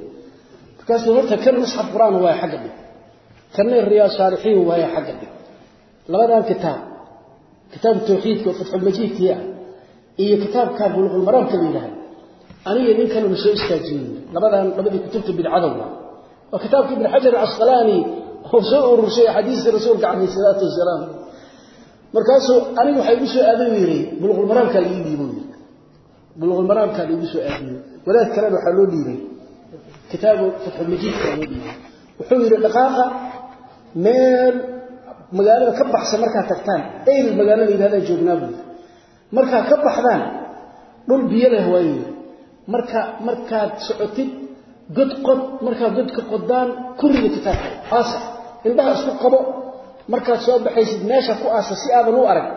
markaasuu horta kan musxaf qur'aan waaya xagga dhig kanna riyaad saalixiin waaya xagga dhig labadan kitaab kitaab tawxiidka oo fatxulmajiidkii ah iyo kitaabka buluuqulmaraamka la yidhaahdo aniga nin kalena soo istaajiyey labadan labadii kutubta bidcada waa waa kitaabka ibn xajar asqalaani oo soo ururshay axaadiista rasuulka calayhi salaatu wasalaam markaasuu aniga waxaa igu soo aaday yidhi buluuqulmaraamkaa laii dhiibo yidhi buluuqulmaraamkaa laigu soo aadiyey wadaad kalena waxaa loo dhiibay kitaabu fatxulmajiidka dhiibay wuxuu yidhi dhaqaaqa meel magaalada ka baxsan markaad tagtaan eyl magaalo yidhahdaa joognaa buu yidhi markaad ka baxdaan dhul biyo leh waa yidhi marka markaad socotid god qod markaad godka qodaan kuriga kitaabka aasa indhaha isku qabo. Markaad soo baxaysid meesha ku aasa si aadan u arag.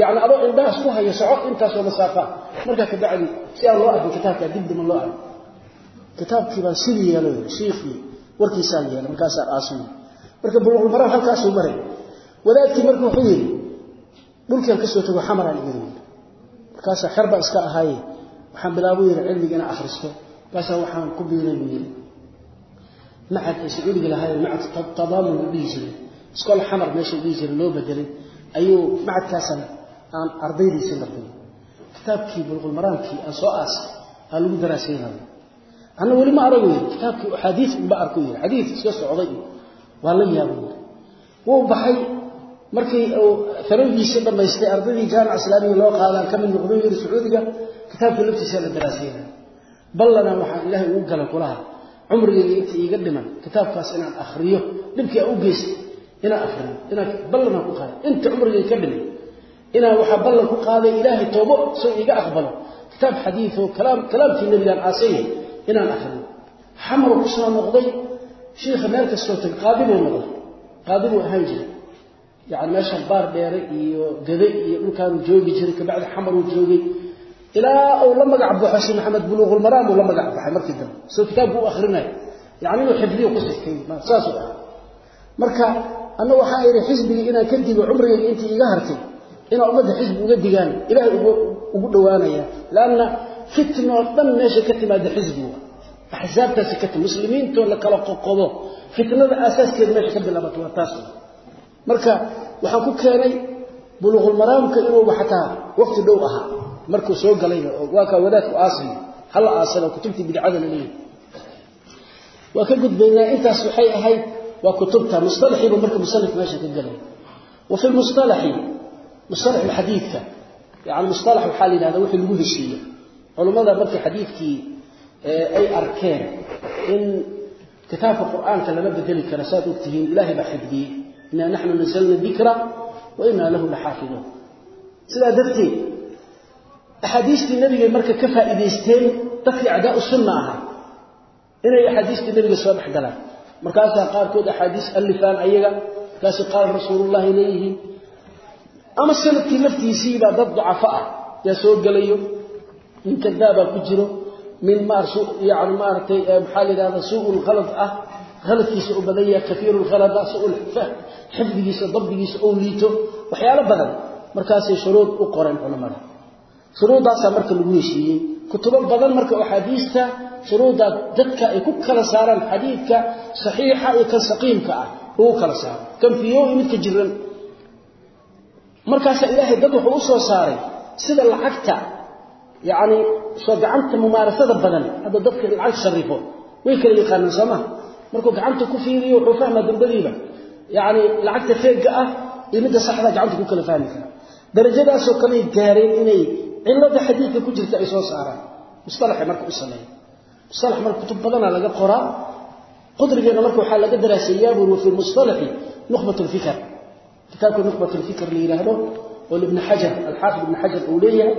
Yacni adoo indhaha isku hayo soco intaasoo masaafaa. Markaa ka si aan loo arkin kitaabka dibdima loo arag kitaabkii baan sidii yeelo shiikhii warkiisaan yeelay markaasaan aasuy marka buluuqulmaraam halkaasuu maray. Wadaadkii marka wuxuu yidhi dhulkian ka soo tago xamaraan iga yidhi markaasaa xer iska ahaaye. Waxaan bilaabo yidhi cilmiga inaan akhristo. Markaasaa waxaan ku biiray buu yidhi. Macad ay sacuudiga lahaayeen macad tadaamun la dhihi jiray. Iskool xamar meesha dhihi jiray loo bedelay. Ayuu macadkaasana aan ardaydiisii martay. Kitaabkii buluuqulmaraamkii aan soo aasay aa lagu daraasaynaya anna weli ma yidhi kitaabkii axaadiis unba arku yidhi xadiis iska socday waa la yaabay yidhi wuu baxay markii uu farowgiisii dhammaystay ardaydii jaamica islaamiga loo qaadaan ka mid noqduu yidhi sacuudiga kitaabkii laftiisa la daraasayna ballana waxaan ilaahay ugu gala kulaha cumrigayga inta iiga dhiman kitaabkaas inaan akhriyo dhibkii aan u geystay inaan akhriyo inaan ballanaan ku qaaday. Inta cumrigayga ka dhiman inaan waxaa ballan ku qaaday ilaahay toobo inaan akhriyo. Xamaru ku soo noqday shiikha meel kastoo tag qaadi buu noqday. Qaadi buu ahaan jiray. Yani meesha baar dheere iyo gade iyo dhulkaanuu joogi jiray kabacdi xamaruu joogay. Ilaa uu la magac baxo si maxamed buluuqulmaraam uu la magac baxay markii dambe. Soo kitaabku u akrinayo yani inuu xifdiyo ku sigtay saasuu ah marka anna waxaa idhi xisbigii inaan ka digo cumrigayga intii iga hartay inaa ummadda xisbi uga digaan ilaahay ugu dhowaanaya lanna fitnoo dhan meesha ka timaada xisbigu axsaabtaasi ka timi muslimiintoo la kala qoqobo fitnada aasaaskeeda meesha ka bilaabato waa taas. Marka waxaan ku keenay buluuqulmaraamka inuuba xataa waqti dhow ahaa. Markuu soo galayba oo waa kaa wadaadku aasay. Hala aasana kutubtii bidcada leeyahay. Waa ka gudbaynaa intaas waxay ahayd waa kutubta mustalaxiiba marka musanif meesha ka galay. Wa fi lmustalaxi mustalax xadiidka yani mustalax waxaa culummada markii xadiidkii ay arkeen in kitaabka qur'aanka lama bedeli kara saad ogtihiin ilaahay baa xifdiyey inaa naxnu nasalna dikra wa inaa lahu laxaafiduun. Sidaa darteed axaadiistii nabigay marka ka faa'iidaysteen dadkii acdaau sunna ahaa inay axaadiistii nabiga soo dhex galaan. Markaasaa qaarkood axaadiis allifaan ayaga markaasi qaal rasuulullahi leeyihiin ama sannadkii laftiisiibaa dad dacafo ah yaa soo gelayo min kadaabaa ku jiro min yani maaragtay maxaa la yidhahda suu khalad ah khaladkiisa u badan yahay kafiiru lkhalada suu xifdigiisa dabdigiisa ou liito waxyaalo badan. Markaasay shuruud u qoreen culammada shuruuddaasaa marka lagu heshiiyey. Kutubo badan marka axaadiista shuruuddaa dadka ay ku kala saaraan xadiidka saxiixa iyo kan saqiimka ah lagu kala saaro. Kan fiyo iyo midka jiran. Markaasaa ilaahay dad wuxuu u soo saaray sida lacagta yacni soo gacanta mumaarasada badan hadda dadka lacag sarrifo way kala yaqaanaan soomaa markuu gacanta ku fiiriyo wuxuu fahmaa dambadiiba. Yacni lacagta feegga ah iyo midda saxda gacanta ku kala fahmi kara. Darajadaasoo kaley gaareen inay cilada xadiidka ku jirta ay soo saaraan. Mustalaxay marka u sameeya mustalax marka kutub badanaa laga qoraa. Qudrigeena marka waxaa laga daraaseeyaa buuri fi lmustalaxi nukhbat alfikr kitaabka nukhbat alfikr la yiraahdo oo ibn hajar al-hafiz ibn hajar uu leeyahay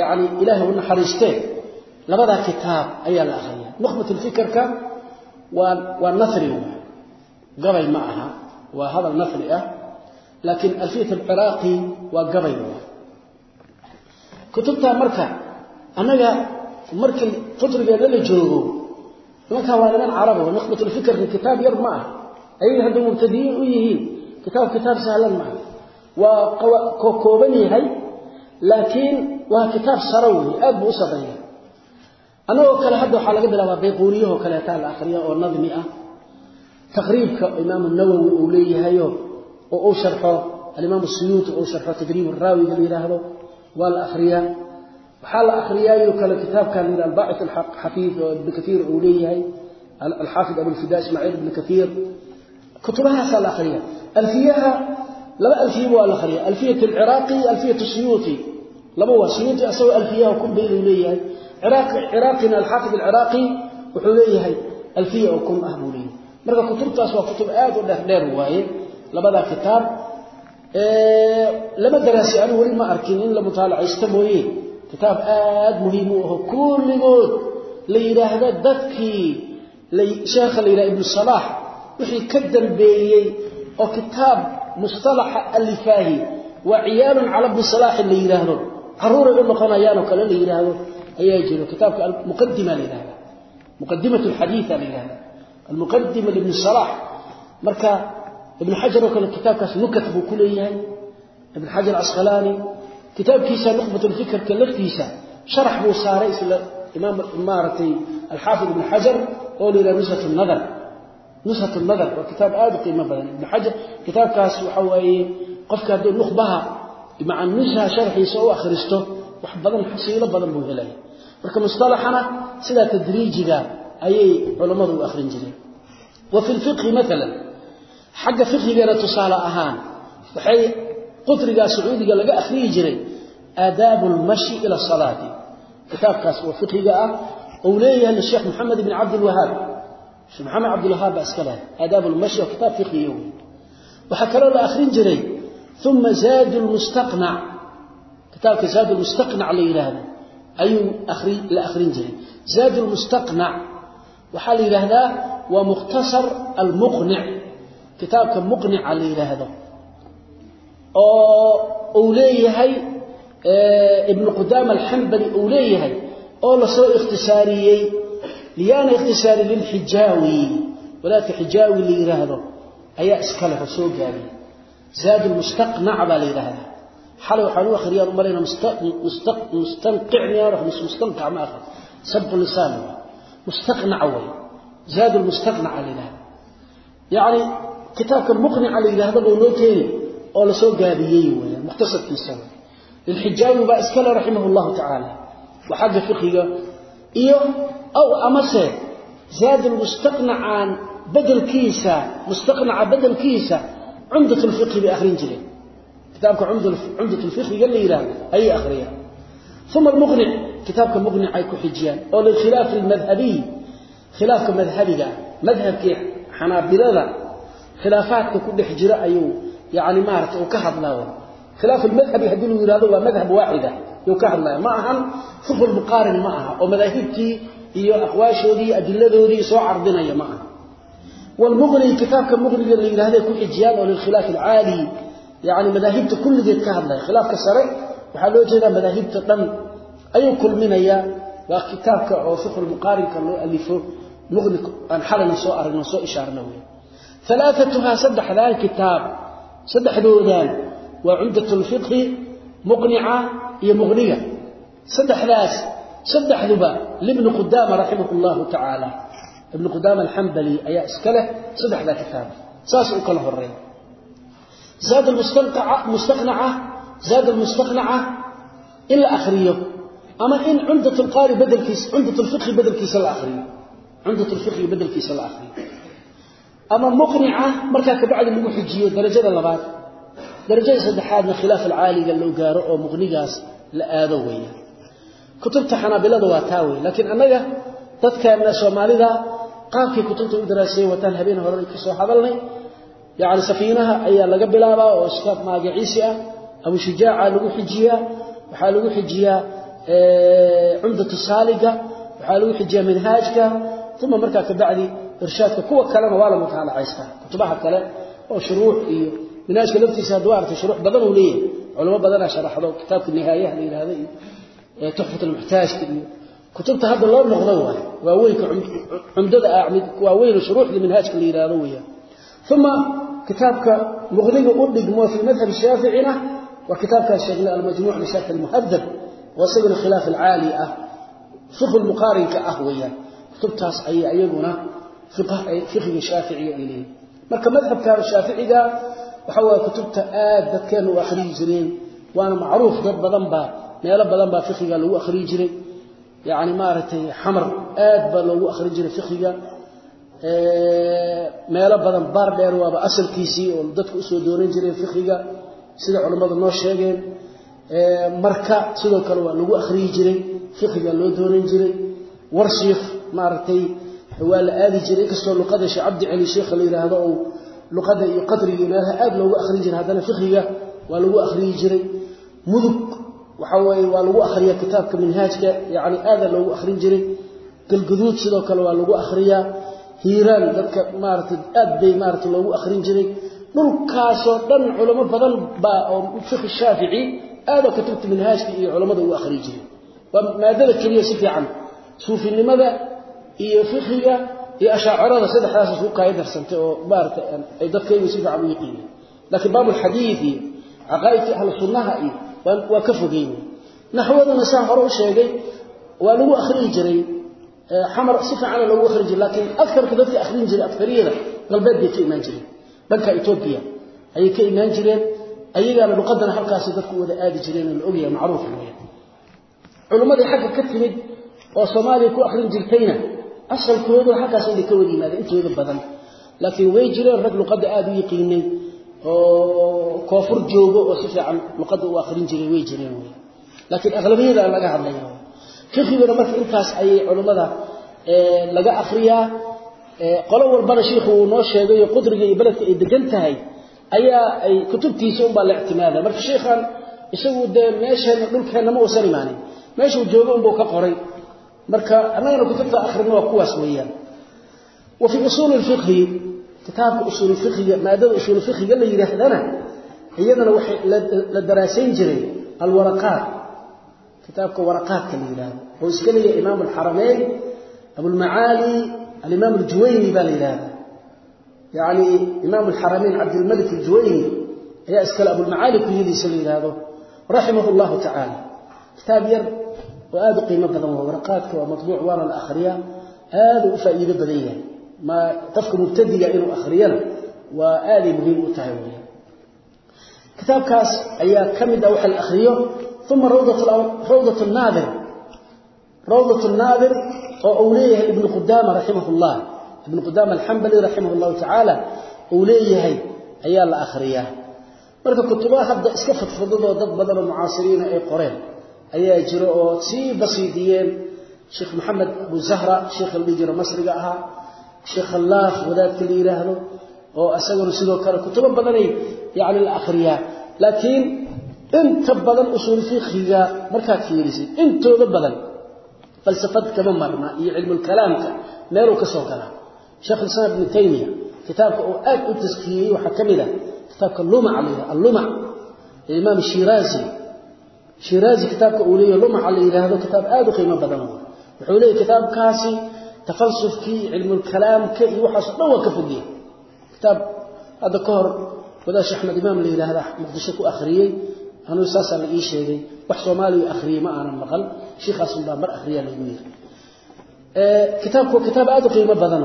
yani ilahi wa nahariste labada kitaab ayaa la akhriya nukhbat alfikr ka wa wa nasri gabay ma aha wa hada nasri ah laakiin alfiyat al-iraqi wa gabay kutubta marka anaga markii fitrigeena la joogo nimanka waa niman carab oo nukhbat al-fikr kitaab yar ma ah ay hadda mubtadiin u yihiin waa kooban yahay laakiin waa kitaab sarawi aad buu sareeyaa anagoo kale hadda waxaa laga bilaabaa bayquuniyaho kaleeta la akhriya oo nadmi ah. Taqriibka imaam an-nawawi uu leeyahay oo uu sharxo al-imaam as-suyuti uu sharxo tadriib ar-rawi la yiraahdo waa la akhriyaa. Waxaa la akhriyaayo kale kitaabkan la al-ba'ith al-hafiz oo ibn kathir uu leeyahay al-hafiz abu al-fida isma'il ibn kathir. Kutubaha sal akhriya alfiyaha laba alfiya waa la akhriya alfiyat al-iraqi alfiyat as-suyuti laba waa suyuti asaw alfiyaha kun bay leeyahay. Iraqi iraqina al-hafiz al-iraqi wuxuu leeyahay alfiya oo kun ah buu leeyahay. Marka kutubtaas waa kutub aad u dheer dheer waaye labada kitaab. Ee lama daraasi aan wali ma arkin in la mutaalacaysto mooyee kitaab aad muhiim u ah kulligood mustalaxa allifaahi waa ciyaalun cala bisalaaxi la yidhaahdo caruuray u noqonayaanoo kale la yidhaahdo ayaa jiro. Kitaabka muqadima la yidhahda muqadimat alxadiida la yidhahda almuqadima libni salaax marka ibn xajar oo kale kitaabkaas nukat buu ku leeyahay. Ibn xajar asqalaani kitaabkiisa nuqbatulfikirka laftiisa sharax buu saaray isla imaam maaragtay alxaafid ibn xajar oo la yidhahda nusat nadar nushatul nadar waa kitaab aad u qiimo badan ibn hajar kitaabkaas waxa weeye qofka haduu nukhbaha maca nusha sharxiisa oo akhristo wax badan xasiilo badan buu helay marka mustalahana sida tadriijiga ayay culimadu u akhrin jireen wa fi al-fiqh mathalan xagga fiqhigeena tusaale ahaan waxay qudriga sacuudiga laga akhriyi jiray aadaabul mashi ila salaati kitaabkaas waa fiqhiga ah oo leeyahay sheekh maxamed ibn abd al-wahhab sheekh maxamed abd al-wahhab askala aadaabul mashi waa kitaab fiqhiyo waxa kale la akhrin jiray thumma zadul mustaqna. Kitaabka zadul mustaqna la yiraahdo ayu akhri la akhrin jiray. Zadul mustaqna waxa la yiraahdaa waa mukhtasar al-muqni' kitaabka muqnica la yiraahdo oo uu leeyahay ibn qudama al-hanbali uu leeyahay oo la soo liyaana ikhtisaari lilxijaawi wadaadka xijaawi la yidhaahdo ayaa iskale oo soo gaabiyey zaad lmustaqnac baa la yidhaahdaa xalay waxaan u akhriyaan u malayna mustanqic miyaan akhris mustanqac ma akhris sabqu lisaan mustaqnac way zaad lmustaqnaca la yidhahda yacni kitaabka muqnica la yidhaahdo buu noo keeni oo la soo gaabiyey weeyaan mukhtasarkiisa lilxijaawi baa iskale raximah llahu tacaala waa xagga fiqiga iyo aw amase zaad mustaqnacaan bedelkiisa mustaqnaca bedelkiisa cumdat lfiqhi bay akhrin jireen. Kitaabka cumdat lfiqhiga la yidhaahdo ayay akhriyaan. Uma almuqnic kitaabka muqnic ay ku xijiyaan oo lilkhilaaf almadhabiy khilaafka madhabiga madhabkii xanaabilada khilaafaadka ku dhex jira ayuu yani maarata uu ka hadlaa. Khilaaf almadhabi haddii lu yidhahdo waa madhab waaxida yuu ka hadlaya. Ma ahan fiqhu muqaarin ma aha oo madaahibtii iyo aqwaashoodii adiladoodii soo cardinaya ma aha. Walmuqni kitaabka muqniga la yidhahday ku xijiyaan oo lilkhilaaf alcaali yani madaahibta kulligeed ka hadlaya. Khilaafka sare waxaa loo jeedaa madaahibta dhan. Ayuu kulminayaa waa kitaabka oo fiqhu muqaarinka loo alifo. Muqni aan xalina soo aragno soo ishaarna wey alaaatuhaa saddexdaan kitaab. Saddexdoodaan waa cumdat lfiqhi muqnica iyo muqniga. Saddexdaas saddexduba ibn qudaama raximah llahu tacaala. Ibn qudaama alxambali ayaa iska leh saddexdaa kitaaba saas u kala horeey zaad mustaqnaca zaad almustaqnaca in la akriyo ama in cumdat qaari bedelkiisa cumdat lfiqhi bedelkiisa la akriyo cumdat lfiqhi bedelkiisa la akriyo ama muqnica markaa kabacdi lagu xijiyo darajada labaad darajada saddexaadna khilaaf alcaaliga loo gaaro oo muqnigaas la aado weya kutubta xanaabilada waa taa wey laakiin annaga dadkeenna soomaalida qaabkii kutubta u daraasayey wataan habeen hore ka soo hadalnay. Yacni safiinaha ayaa laga bilaabaa oo iska magaciisi ah abu shujaaca lagu xijiyaa waxaa lagu xijiyaa cumdatu saaliga waxaa lagu xijiyaa minhaajka uma markaa kabacdi irshaadka kuwa kalena waa la mutaalacaysta kutubaha kale oo shuruux iyo minhaajka laftiisa hadduu aragtay shuruux badan uu leeyahay culamo badanaa sharaxdo kitaabka nihaayaha la yidhahdo iyo tuxfat almuxtaajka iyo kutubta hadda loo noqdo waay waaweynka cumdada ah waaweyn shuruuxda minhaajka la yidhahdo weeyaan. Uma kitaabka muqniga u dhigmo fi madhab shaaficina waa kitaabkaas sheegnay almajmuuc lisharx almuhadab waa isaguna khilaaf alcaali ah fiqhu lmuqaarinka ah weeyaan. Kutubtaas ayay iyaguna fiqiga shaaficiga ay leeyihiin marka madhabka shaaficiga waxa waa kutubta aad dadkeenu u akhriyi jireen waana macruuf dad badan baa meelo badan baa fiqiga lagu akhriyi jiray. Yani maaragtay xamar aad baa loogu akhrin jiray fiqiga meelo badan baar dheer waaba asalkiisii oo dadku u soo doonan jireen fiqiga sida culammadu noo sheegeen. Marka sidoo kale waa lagu akhriyi jiray fiqiga loo doonan jiray. Warshiikh maaragtay waa la aadi jiray. Inkastoo luqada sheekh cabdi cali sheekha la yidhaahdo ou luqada iyo qadriga iyo meelaha aad loogu akhrin jiray haddana fiqiga waa lagu akhriyi jiray. Mudug waxa weeye waa lagu akhriyaa kitaabka minhaajka yacni aadaa loogu akhrin jiray. Galguduud sidoo kale waa lagu akhriyaa. Hiiraan dadka maaragtay aad bay maaragtay loogu akhrin jiray. Dhulkaasoo dhan culamo badan baa oo fiqi shaafici aadoo kutubta minhaajka iyo culammada ugu akhriyi jiray. Waa maadada keliya si fiican. Suufinimada iyo fiqiga iyo ashaacirada saddexdaas isku kaaydarsantay oo maaragtay ay dadkaygu si fiican u yaqiineen laakiin baabulxadiid iyo caqaa'idka ahlu sunnaha iyo waa ka fogeyn naxwaduna saan hore u sheegay waa lagu akhriyi jiray xamar si fiicana loogu akhrin jiray laakiin akarka dadka akhrin jiray akariyada galbeed bay ka imaan jireen. Dhanka etoobiya ayay ka imaan jireen ayagaana luqadana halkaasi dadku wada aadi jireen la ogyahay macruuf weya culimmadii xagga ka timid oo soomaaliya ku akhrin jirtayna asalkoodu halkaas inay ka wada yimaadeen intooda badan. Laakiin way jireen rag luqadda aada u yaqiinay oo koofur joogo oo si fiican luqadda u akhrin jiray way jireen wey laakiin aqlabiyada laga hadlaya fiqiguna marka intaas ayay culimmada laga akhriyaa. Qolo walbana shiikhu uu noo sheegayo qudriga iyo beledka ay degan tahay ayaa ay kutubtiisa unbaa la ictimaada marka sheikhan isagu dee meesheenna dhulkeenna ma uusan imaanin. Meeshuu joogo unbuu ka qoray marka annagana kutubta akhrina waa kuwaas weeyaan. Wa fii usuuli lfiqhi kitaabka usuul fiqhiga maadada usuul fiqhiga la yidhaahdana iyadana waxay la daraasayn jiray alwaraqaat. Kitaabka waraqaadka la yidhaahdo oo iska leeyahay imaam alxarameyn abulmacaali alimaam aljuwayni baa la yidhaahda yacni imaam alxarameyn cabdilmalik aljuwayni ayaa iskale abulmacaali kunyadiisa la yidhaahdo raximahu llahu tacaala kitaab yar badan yahay. Ma qofka mubtadiga inuu akhriyana waa aaday muhiim u tahay weya kitaabkaas ayaa ka mid ah waxa la akhriyo uma rawdat naadir. Rawdat naadir oo uu leeyahay ibnu qudaama raximah llah ibnu qudaama alxambali raximah llahu tacaala uu leeyahay ayaa la akhriyaa. Marka kutubaha hadda iska fadfadadoo dad badan oo mucaasiriina ay qoreen ayaa jiro oo sii basiidiyeen sheekh maxamed abu zahra sheekha la jiro masriga ahaa sheekh khallaaf wadaadka la yidhaahdo oo isaguna sidoo kale kutubo badanay yani la akhriyaa. Laakiin inta badan usuul fiqhiga markaad fiirisid intooda badan falsafad kama marna iyo cilmulkalaamka meeluu ka soo galaa sheekh lislaam ibnu taymiya kitaabka oo aad u taskiyeyey waxaa ka mid ah kitaabka lumac la yidhahdo allumac imaam shiraazi shiraazi kitaabka uu leeyahy lumaca la yidhaahdo kitaab aada u qiimo badan. Wuxuu leeyahy kitaabkaasi tafalsufkii cilmulkalaamka iyo waxaaso dhan waa ka fogya kitaab hadda ka hor wadaash axmed imaam la yidhaahda muqdisho ku akhriyey anuu saasaa la ii sheegay. Wax soomaaliya akhriyey ma aanan maqal shiikhaasun baa mar akhriyaa laygu yiri kitaabku kitaab aada u qiimo badan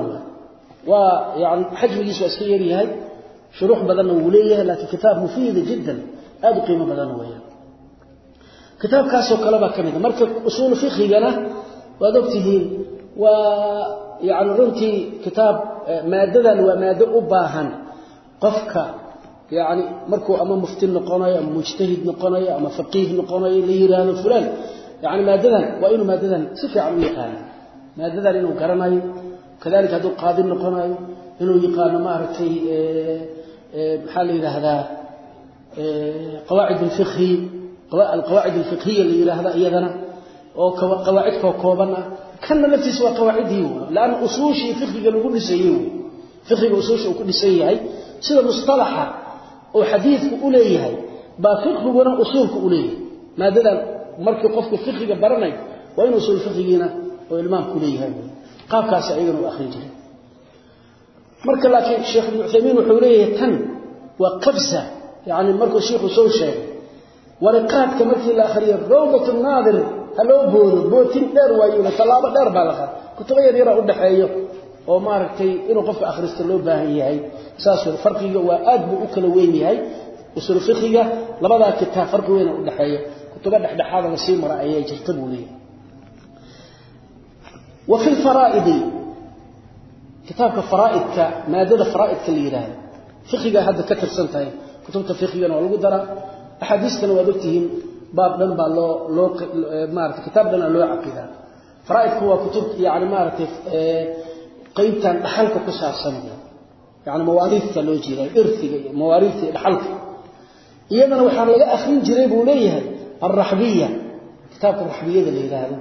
waa yani xajmigiisu waa iska yaryahay shuruux badanna wuu leeyahay laakiin kitaab mufiida jiddan aada u qiimo badan weeyaan kitaabkaasoo kale baa ka mid a marka usuulu fikhigana waad ogtihiin waa yani runtii kitaab maadadan waa maado u baahan. Qofka yani markuu ama mufti noqonayo ama mujtahid noqonayo ama faqiih noqonayo la yiraahdo fulaan yani maadadan waa inuu maadadan si fiican u yaqaano. Maadadan inuu garanayo kadalika hadduu qaadi noqonayo inuu yaqaano maaragtay maxaa la yidhaahdaa qawaacid alfiqhi alqawaacid alfiqhiya la yidhaahda iyadana oo qawaacid koo kooban ah kanna laftiisa waa qawaaciddii laanna usuushii fiqhiga lagu dhisayey wey fiqhiga usuusha uu ku dhisan yahay sida mustalaxa oo xadiidku u leeyahay baa fiqhiguna usuulka u leeyahay. Maadadan markii qofku fiqhiga baranayo waa in usuul fiqhigiina oo ilmaamku leeyahay. Qaabkaas ayagana u akhrin jiray. Marka laakiin sheekh ibnu cuthaymiin wuxuu leeyahay tan waa qabsa yani markuu shiikhu soo sheegay wariqaadka markii la akhriyo rawdat naadir ha loo boodo bootin dheer waayo tallaabo dheer baa la qaada kutubo yar yara u dhaxeeyo oo maaragtay inuu qofka akhristo loo baahan yahay. Saas farqiga waa aad buu u kala weyn yahay. Usul fiqiga labadaa kitaab farqi weyna u dhaxeeyo. Kutubo dhexdhexaada la sii mara ayay jirta buu leeyahay. Wa fi lfaraa'idi kitaabka faraa'idka maadada faraa'idka la yidhaahdo fiqiga hadda ka tirsan tahay kutubta fiqigana waa lagu daraa axaadiistana waad ogtihiin baab dhan baa loo loo maarata kitaab dhan aa loo caqidaa faraa'idku waa kutub yani maaragtay qaybtan dhaxalka ku saabsan yani mawaariidta loo jeeda irtiga iyo mawaariidta iyo dhaxalka iyadana waxaa laga akrin jiray buu leeyahay alraxbiya kitaabka raxbiyada la yidhaahdo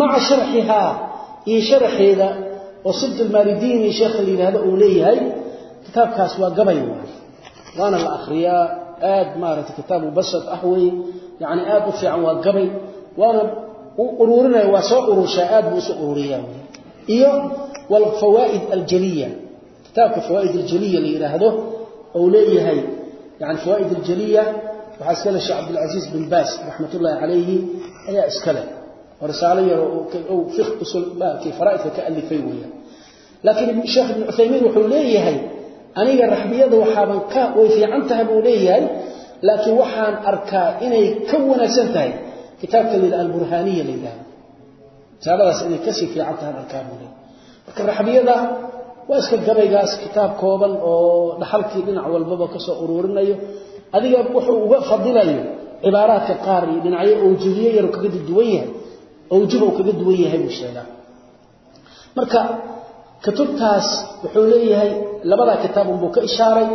maca sharxihaa iyo sharaxeeda oo sibt almaalidiini sheekha la yidhaahdo uu leeyahay kitaabkaas waa gabay waana la akriyaa aad maaragtay kitaab mubasad ah weeye. Yani aad u fiican waa gabay waana u ururinaya waa soo urushaa aad buu isu ururiyaa iyo walfawaa'id aljaliya kitaabka fawaa'id aljaliya la yidhaahdo ou leeyahay yani fawaa'id aljaliya waxaa iska leh sheekh cabdilcasiis bin baas raxmat ullaahi calayhi ayaa iska leh. Oo risaalo yar oo fiq usul baabkii faraa'idka ka alifay weeyaan laakiin sheekh ibnu cuthaymiin wuxuu leeyahay aniga raxbiyada waxaaban ka way fiican tahay buu leeyahay laakiin waxaan arkaa inay ka wanaagsan tahay kitaabka la yidhaha alburhaaniya la yidhahdo kitaabadaas inay ka sii fiican tahay arkaa buu leeyahay marka raxbiyada waa iska gabaygaas kitaab kooban oo dhaxalkii dhinac walbaba ka soo ururinayo adiga wuxuu uga fadilayo cibaaraadka qaar iyo dhinacyo owjuhiye yar kaga duwan yahay owjuh uu kaga duwan yahay buu sheegaa. Marka kutubtaas wuxuu leeyahay labadaa kitaab unbuu ka ishaaray.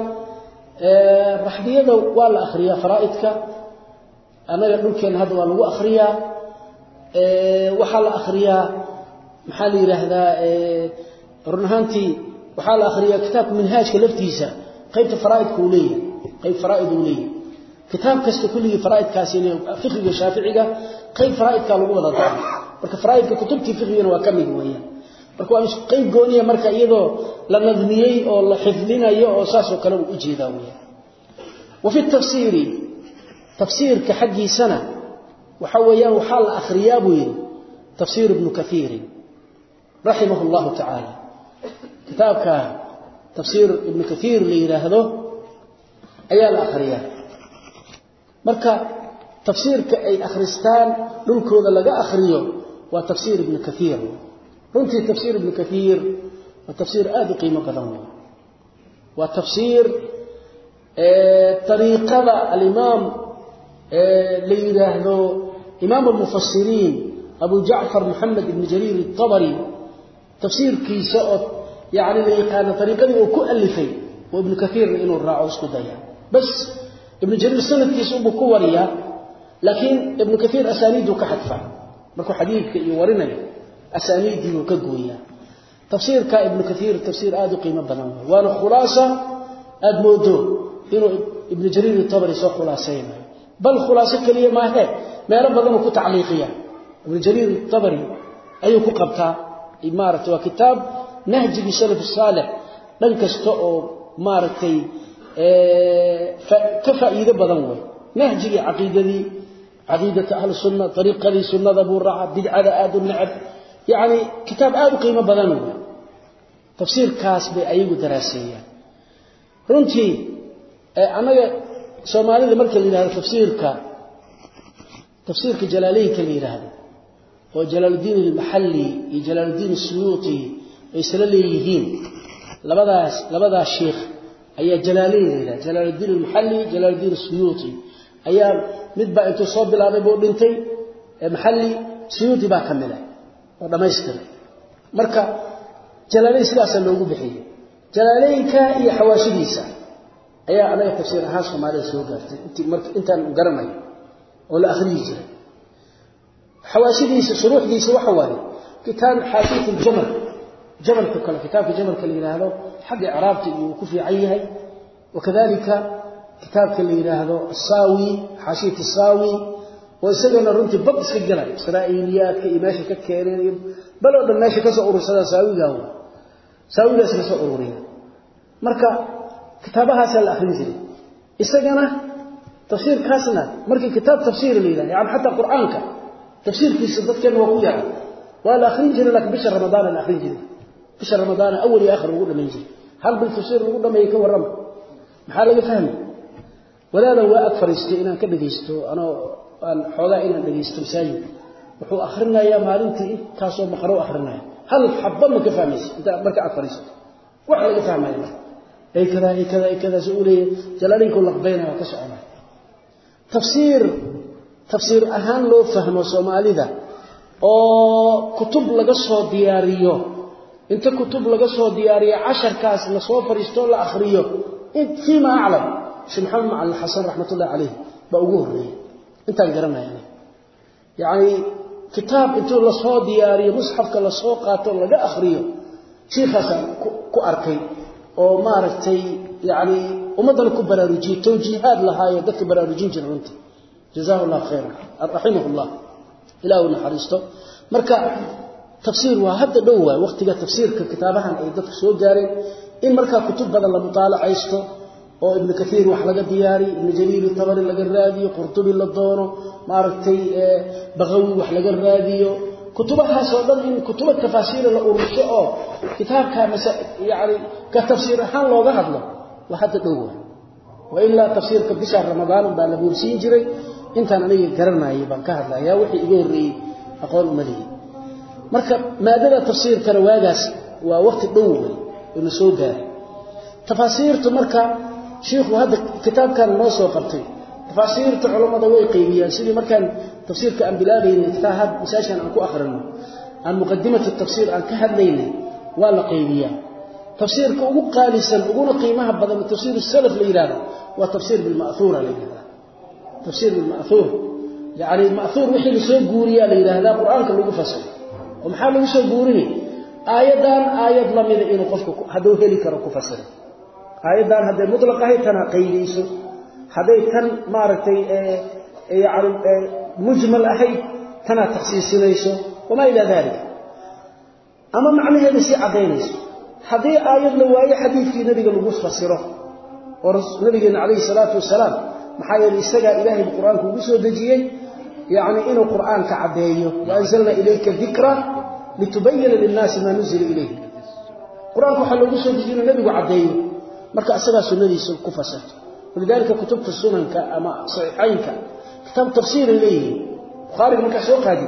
Raxbiyada waa la akhriyaa faraa'idka. Annaga dhulkeenna hadda waa lagu akhriyaa. Waxaa la akhriyaa maxaa la yidhaahdaa run ahaantii waxaa la akhriyaa kitaabka minhaajka laftiisa. Qaybta faraa'idka uu leeyahay. Qayb faraa'id uu leeyahay. Kitaab kasta kulligii faraa'idkaasi fiqiga shaaficiga qayb faraa'idkaa lagu wada daray marka faraa'idka kutubtii fiqigana waa ka mid weeyaan marka waa qayb gooniya marka iyadoo la nadmiyey oo la xifdinayo oo saasoo kale uu u jeedaa weeyaan wa fi tafsiiri tafsiirka xaggiisana waxa weeyaan waxaa la akhriyaa buu yidhi tafsiir ibnu kathiirin raximah allahu tacaala kitaabka tafsiir ibnu kathiir la yidhaahdo ayaa la akhriyaa. Marka tafsiirka ay akhristaan dhulkooda laga akhriyo waa tafsiir ibnu kathiir runtii tafsiir ibnu kathiir waa tafsiir aada u qiimo badan wey waa tafsiir ariiqada alimaam la yidhaahdo imaam almufasiriin abu jacfar moxamed ibn jariir itabari tafsiirkiisa oo yani la yaqaano ariiqadii uu ku alifay oo ibnu kathiirna inuu raaco isku daya. Bas ibnu jariir sanadkiisa ubuu ku wariyaa laakiin ibnu kathiir asaaniiduu ka xadfa markuu xadiidka iyo warinayo asaaniiddii buu ka gooyaa tafsiirka ibnu kathiir tafsiir aada u qiimo badan wey waana khulaasa aada moodo inuu ibnu jariir itabari soo khulaasaynayo bal khulaaso keliya maahe meelo badanuu ku tacliiqiya ibnu jariir itabari ayuu ku qabtaa maaragtay waa kitaab nahjigii salaf saalix dhan kasta oo maaragtay ka faa'iido badan wey nahjigii caqiidadii caqiidata ahli sunna ariiqadii sunnada buu raaca bidcada aada u necab yacni kitaab aada u qiimo badan tafsiirkaas bay ayagu daraaseeyaan. Runtii annaga soomaalida marka la yidhahdo tafsiirka tafsiirka jalaaleynka la yidhaahdo oo jalaaluddiin almaxalli iyo jalaaluddiin asuyuuti ay isla leeyihiin labadaas labadaas sheikh ayaa jalaaleyn la yidhahda jalaaluddiin almaxalli jalaaluddiin asuyuuti ayaa midbaa intuu soo bilaabay buu dhintay maxalli oo dhammaystiray marka jalaalayn sidaasaa loogu bixiyey. Jalaalaynka iyo xawaashidiisa ayaa anaga tafsiir ahaan soomaalida soo gaartay. Intaan garanayo oo la akhriyi jiray. Xawaashidiisa shuruuxdiisa waxa waaye kitaab xaashiyat aljamal. Jamalka kale kitaabka jamalka la yidhaahdo xagga icraabta iyo uu ku fiican yahay. Wakadalika kitaabka la yidhaahdo asaawi xaashiyat asaawi oo isagana runtii bad iska galay israa'iiliyaadka iyo meesha ka keeneen iyo bal oo dhan meesha ka soo urursadaan saawigaa saawigaas ka soo ururiya. Marka kitaabahaasaa la akhrin jiray. Isagana tafsiirkaasna markii kitaab tafsiir la yidhahdo yani xataa qur'aanka tafsiirkiisa dadkeena waa ku yaalla waa la akhrin jiray laakiin bisha ramadaana la akhrin jiray. Bisha ramadaana awal iyo aakhir lagu dhamayn jiray hal bil tafsiir lagu dhameeyey ka warrama maxaa laga fahmi? Walaadan waa ag fariistay inaan ka dhegaysto anoo aan xoogaa inaan dhegaysto masaajid wuxuu akhrinayaa maalintii intaasoo maqro akrinaya hal xabba ma ka fahmaysa inta marka aad fariisato wax laga fahmaya marka. Ay kada ay kada ay kada soo leeyahay. Jalaalinku laqbaynaya ka soconaya tafsiir tafsiir ahaan loo fahmo soomaalida oo kutub laga soo diyaariyo. Inta kutub laga soo diyaariyo casharkaas la soo fariisto la akhriyo. Fiima aclam. Sheekh maxamed macalin xasan raxmatullahi calayh baa ugu horreeyey intaan garanaya yacni kitaab intuu la soo diyaariyo musxafka la soo qaato laga akhriyo shiikhaasaan ku arkay oo maaragtay yacni ummaddana ku baraarujiyey tawjiihaad lahaayo dadka baraarujin jira runtii jazahu llah khayran. Raximah llah ilah naxariisto. Marka tafsiir waa hadda dhow waay waqtiga tafsiirka kitaabahan ay dadku soo gaareen. In markaa kutub badan la mutaalacaysto oo ibnu kaiir wax laga diyaariy ibnu jaliil tabari laga raadiyo qurtubi la doono maaragtay baqawi wax laga raadiyo. Kutubahaasoo dhan in kutuba tafaasiira la urursho oo kitaabka yani ka tafsiir ahaan looga hadlo waa hadda dhow waay. Wailaa tafsiirka bisha ramadaan baa la buursiin jiray. Intaan aniga garanayay baan ka hadlayaa wixii iga horreeyey aqoon uma marka maadada tafsiirkana waagaas waa waqti dhow wey ina soo gaaray. Tafaasiirtu marka shiikhu hadda kitaabkan noo soo qabtay. Tafaasiirta culammada way qaybiyaan. Sidii markaan tafsiirka aan bilaabaynay kitaab masaashan aan ku akhrino aan muqadimatu tafsiir aan ka hadlaynay waa la qaybiyaa. Tafsiirka ugu qaalisan uguna qiimaha badan tafsiir salaf la yidhahdo waa tafsiir bilma'huura la yidhahda tafsiir bilma'huur yacni ma'huur wixii la soo guuriyaa la yidhaahdaa qur'aanka lagu fasiro. Oo maxaa lagu soo guurinay aayaddan aayad lamida inuu qofka hadduu heli karo ku fasiro aayaddan hadday mutlaq ahay tana qaydayso. Hadday tan maaragtay yani mujmal ahayd tanaa takhsiisinayso. Wamaa ilaa ama macnaheeda sii caddaynayso. Haddii aayad la waayo xadiidkii nebiga lagu fasiro oo nabigeena calayhi salaatu wasalaam maxaa yeeley isagaa ilaahay qur'aanku ugu soo dejiyey yacni inuu qur'aanka caddeeyo. Waanzalna ilayka dikra litubayina linnaasi maa nuzila ilayk qur'aanka waxaa loogu soo dejiye inuu nebigu caddeeyo marka asagaa sunnadiisa ku fasirto walidaalika kutubta sunanka ama saxiixaynka kitaab tafsiiray leeyihiin. Bukhaariga markaa soo qaadi.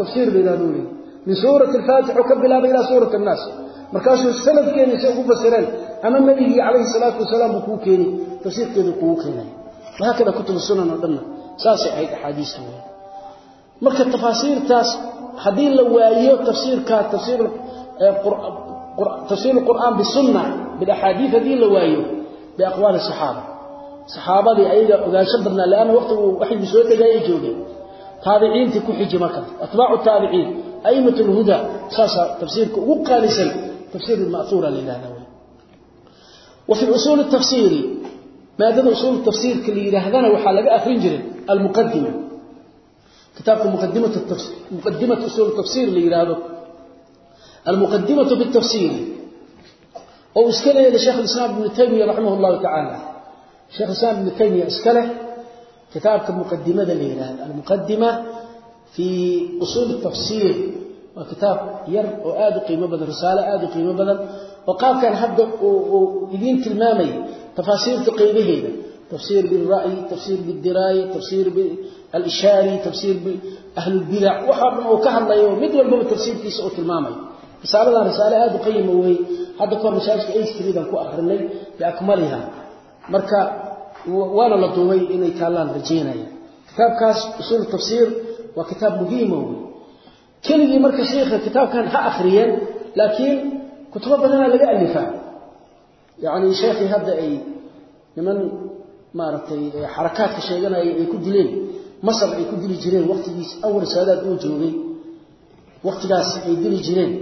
Tafsiir la yidhahdo leeyihi min suurati alfaatix oo ka bilaabay ilaa suurati annaas. Markaasuu sanadkeeni say ugu fasireen ama nebigii calayhi salaatu wasalaam kuu keeni tafsiirkeedu kugu keenaya wahaakada kutubu sunan oo dhanna saasay ahayd axaadiista wey marka tafaasiirtaas haddii la waayo tafsiirka tafsiir tafsiir qur'aan bisunna bilaxaadiid haddii la waayo biaqwaali saxaaba. Saxaabadii ayaga ogaansho badnaa leanna waqtigu waxaygu soo degaayay joogeen. Taabiciintii ku xiji marka atbaacu taabiciin a'imat alhuda saasaa tafsiirka ugu qaalisan tafsiir ilma'huura la yidhahda wey wa fi usuuli tafsiiri maadada usuul tafsiirka la yidhaahdana waxaa laga akrin jiray almuqadima kitaabka muqadimat usuul tafsiir la yidhaahdo almuqadimatu bitafsiiri oo uu iska leeyahay sheekh alislaam ibnu taymiya raximah allahu tacaala sheekh islaam ibnu taymiya iska leh kitaabka muqadimada la yidhaahdo almuqadima fii usuul tafsiir waa kitaab yar oo aad u qiimo badan risaalo aad u qiimo badan oo qaabkan hadda uu idiin tilmaamay tafaasiirta qaybaheeda tafsiir bilra'yi tafsiir bildiraaya tafsiir bialishaari tafsiir biahlulbidac waxaa risaaladan risaale aad u qayima wey hadda kahor masaajidka astreedan ku akrinay biakmaliha marka waana la duubay inay taallaan rajeynaya kitaabkaas usuul tafsiir waa kitaab muhiima wey keligii marka sheikha kitaabkan ha akhriyeen laakiin kutubo badanaa laga alifaa. Yacni sheekhii hadda ay niman maaragtay xarakaadka sheeganaya ay ku dileen. Masar ay ku dili jireen waqtigiis awal saadaad uu joogay. Waqtigaas ay dili jireen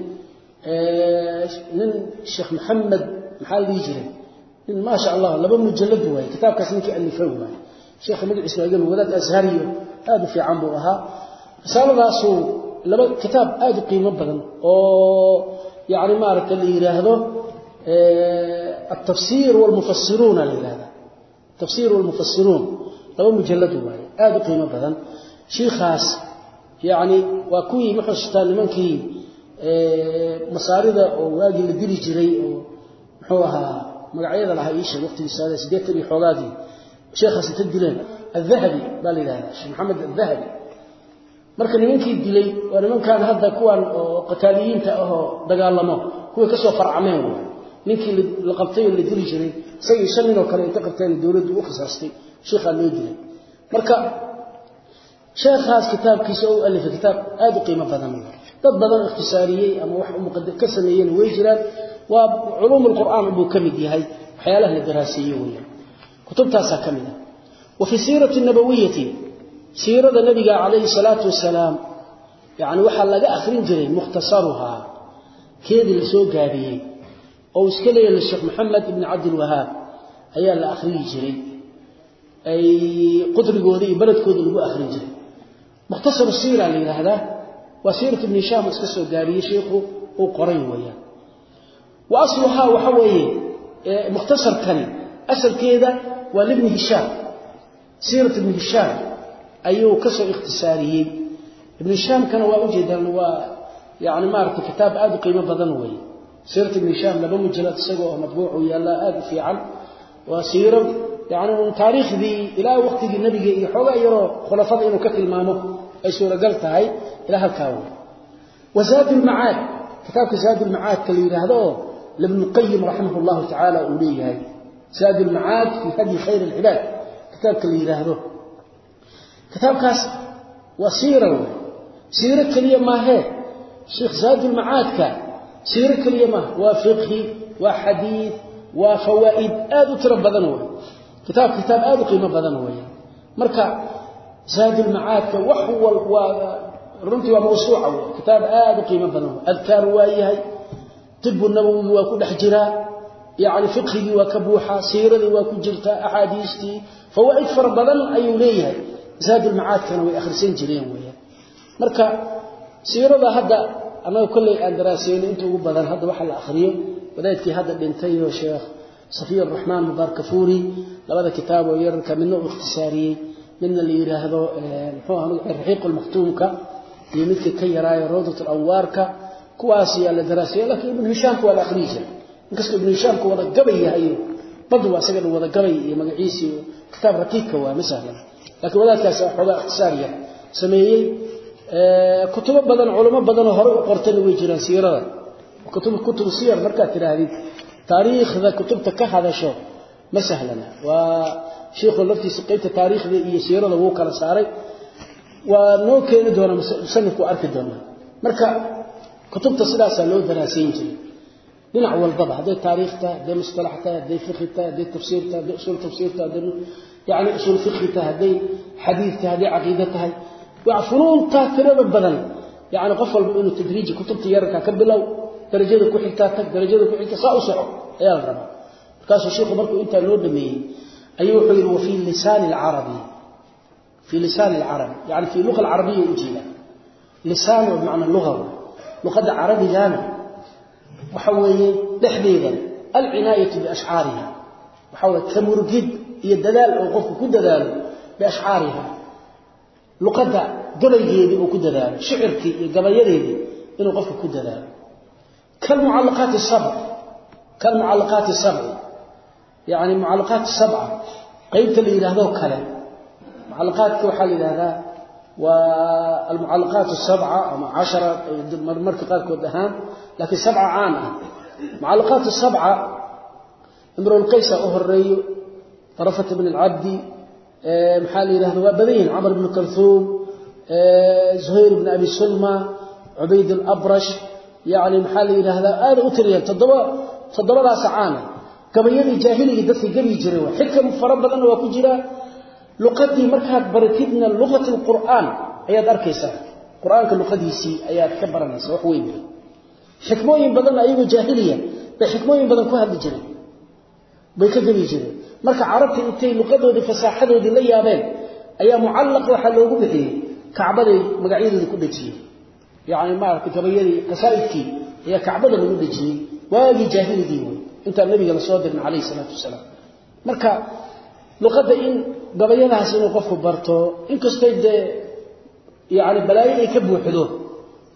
nin sheekh maxamed maxaa la jiray? Nin maa sha allah laba mujallad waaye kitaabkaas ninkii alifay waaye sheekha magaciisa waa wadaad ashariyo aad u fiican buu ahaa. Risaaladaasuu laba kitaab aad u qiimo badan oo yani maaragta la yidhaahdo walmufasiruuna la yidhahda tafsir walmufasiruun laba mujallad waaye aad u qiimo badan. Shiikhaas yani waa kuwii ma xusuustaa nimankii masaarida oo waagii la dili jiray oo muxuu ahaa magacyada lahaa iisheeg waqtigiisaada siddeetan iyo xoogaadii. Sheekhaas inta dileen aldahabi baa la yidhahdaa sheekh maxamed aldahabi marka nimankii dilay waa nimankan hadda kuwan oo qataaliyiinta ahoo dagaalamo kuway ka soo farcameen waay ninkii la qabtay oo la dili jiray isagii shan nin oo kale inta qabteen dowladdu u khisaastay sheekhaa loo dilay. Marka sheekhaas kitaabkiisa oo alifay kitaab aada u qiimo badan dad badan ikhtisaariyey ama wax ka sameeyeen way jiraan. Waa culuum lqur'aan buu ka mid yahay. Waxyaalaha la daraaseeye weyaan kutubtaasaa ka mid ah. Wa fii siirati nabawiyati siirada nabiga calayhi salaatu wasalaam yani waxaa laga akrin jiray mukhtasaruhaa keedii la soo gaabiyey oo iska leeyahay sheekh maxamed ibni cabdilwahaab ayaa la akhriyi jiray. Ay qudrigooda iyo beledkooda lagu akhrin jiray. Mukhtasaru siira la yidhaahdaa waa siirat ibni hishaam iska soo gaabiyey sheikhu uu qoray weeyaan. Wa asluhaa waxa weeye mukhtasarkani asalkeeda waa libni hishaam siirat ibni hishaam ayuu ka soo ikhtisaariyey. Ibnu hishaamkana waa ujeedaan waa yani maaragtay kitaab aada u qiimo badan weeye. Siirat ibni hishaam laba mujalad isagoo oo matbuucu yaallaa aada u fiican. Waa siiro yani un taariikhdii ilaa waqtigii nebiga ay suuragal tahay ilaa halkaa wey wa zaad lmacaad kitaabka zaad lmacaadka la yidhaahdo oo libn lqayim raximah llahu tacaala uu leeyahay. Zaad lmacaad fii hadyi khayr alcibaad kitaabka la yidhaahdo. Kitaabkaas waa siira wey siiro keliya maahee sheekh zaadulmacaadka siiro keliya maaha waa fiqhi waa xadiid waa fawaa'id aada u tiro badan wey kitaab kitaab aada u qiimo badan weya marka zaadulmacaadka wax wal runtii waa mawsuuca wey kitaab aada u qiimo badan. Wey adkaaru waa yahay. Tibu nabowi waa ku dhex jiraa yacni fiqhigii waa ka buuxaa siiradii waa ku jirtaa axaadiistii. Fawaa'id fara badan ayuu leeyahay. Zaadulmacaadkana way akhrisan jireen weeyaan marka siirada hadda annaga kolley aan daraaseyno inta ugu badan hadda waxa la akhriyo. Wadaadkii hadda dhintay oo sheekh safiy araxmaan mubaarkafuuri labada kitaab oo yararka midna uu ikhtisaariyey midna la yidhaahdo aha raxiiq lmaktuumka iyo midka ka yaraayo rawdat alanwaarka kuwaas yaa la daraaseeya laakiin ibnu hishaamka waa la akhriyi jiray. Inkastoo ibnu hishaamka wada gabay yahayo badu waa isaga wada gabay iyo magaciisii kitaab raqiiqka waa ma sahlan. Laakiin wadaadkaas xoogaa ikhtisaar yar. Sameeyey kutubo badan culamo badanoo hore u qortayna way jiraan siirada. Kutub kutub siyar markaad tidhaahdid taariikhda kutubta ka hadasho ma sahlana. Waa shiikhu laftiisa qeybta taariikhda iyo siirada wuu kala saaray. Waa noo keeni doonaa musanifku arki doonaa marka kutubta sidaasaa loo daraasayn jiray. Dhinac walbaba hadday taariikh tahay hadday mustalax tahay hadday fiqhi tahay hadday tafsiir tahay hadday usul tafsiir tahay hadday yani usul fiqhi tahay hadday xadiid hadday caqiide tahay. Waa funuuntaa tirada badan. Yani qof walba inuu tadriiji kutubta yararka ka bilow darajada ku xigtaa tag darajada ku xigta saa u soco ayaa la rabaa. Markaasuu sheikhu markuu intaa loo dhameeyey ayuu wuxuu yidhi wafii lisaani alcarabi. Fii lisaani alcarabi. Yani fii luqa alcarabiya ujeeda lisaan oo bimacnaa luga luqadda carabigana waxa weeye dhexdeeda alcinaayatu biashcaariha. Waxa weye ka murgid iyo dadaal oo qofku ku dadaalo biashcaariha. Luqadda gabaygeedii uu ku dadaalo shicirkii iyo gabayadeedii inuu qofku ku dadaalo. Kalmucallaqaati sabci yani mucalaqaat sabca. Qaybta la yidhahdoo kale. Mucalaqaadka waxaa la yidhahdaa waa almucalaqaat sabca ama cashara marmarka qaarkood ahaan laakiin sabca caan ah. Mucalaqaat sabca imrulqaysa u horeeyo arafat bn alcabdi maxaa la yidhahda waa badan yihiin camar bnu kalhuum zuhayr bn abi sulma cubayd alabrash. Yani maxaa la yidhaahdaa aada u tiriya toddoba toddobadaa sacaana ah gabayadii jaahiligii dadka gebi jiray waa xikam fara badanna waa ku jiraa luqadii markaad baratidna luqat lqur'aan ayaad arkaysaa. Qur'aanka luqadiisii ayaad ka baranaysaa wax weyn. Wey xikmooyin badanna ayagoo jaahiliya bay xikmooyin badan ku hadli jireen. Bay ka gebi jireen. Marka carabta intay luqadoodii fasaaxadoodii la yaabeen ayaa mucallaq waxaa loogu bixiyey. Kacbaday magacyadoodii ku dhejiyey yani maarata gabayadii qasaa'idkii ayaa kacbada lagu dhejiyey waagii jaahiligii wey intaan nabiga la soo dirin calayhi salaatu wasalaam. Marka luqadda in gabayadahaas inuu qofku barto inkastay dee yani balaayo ay ka buuxdo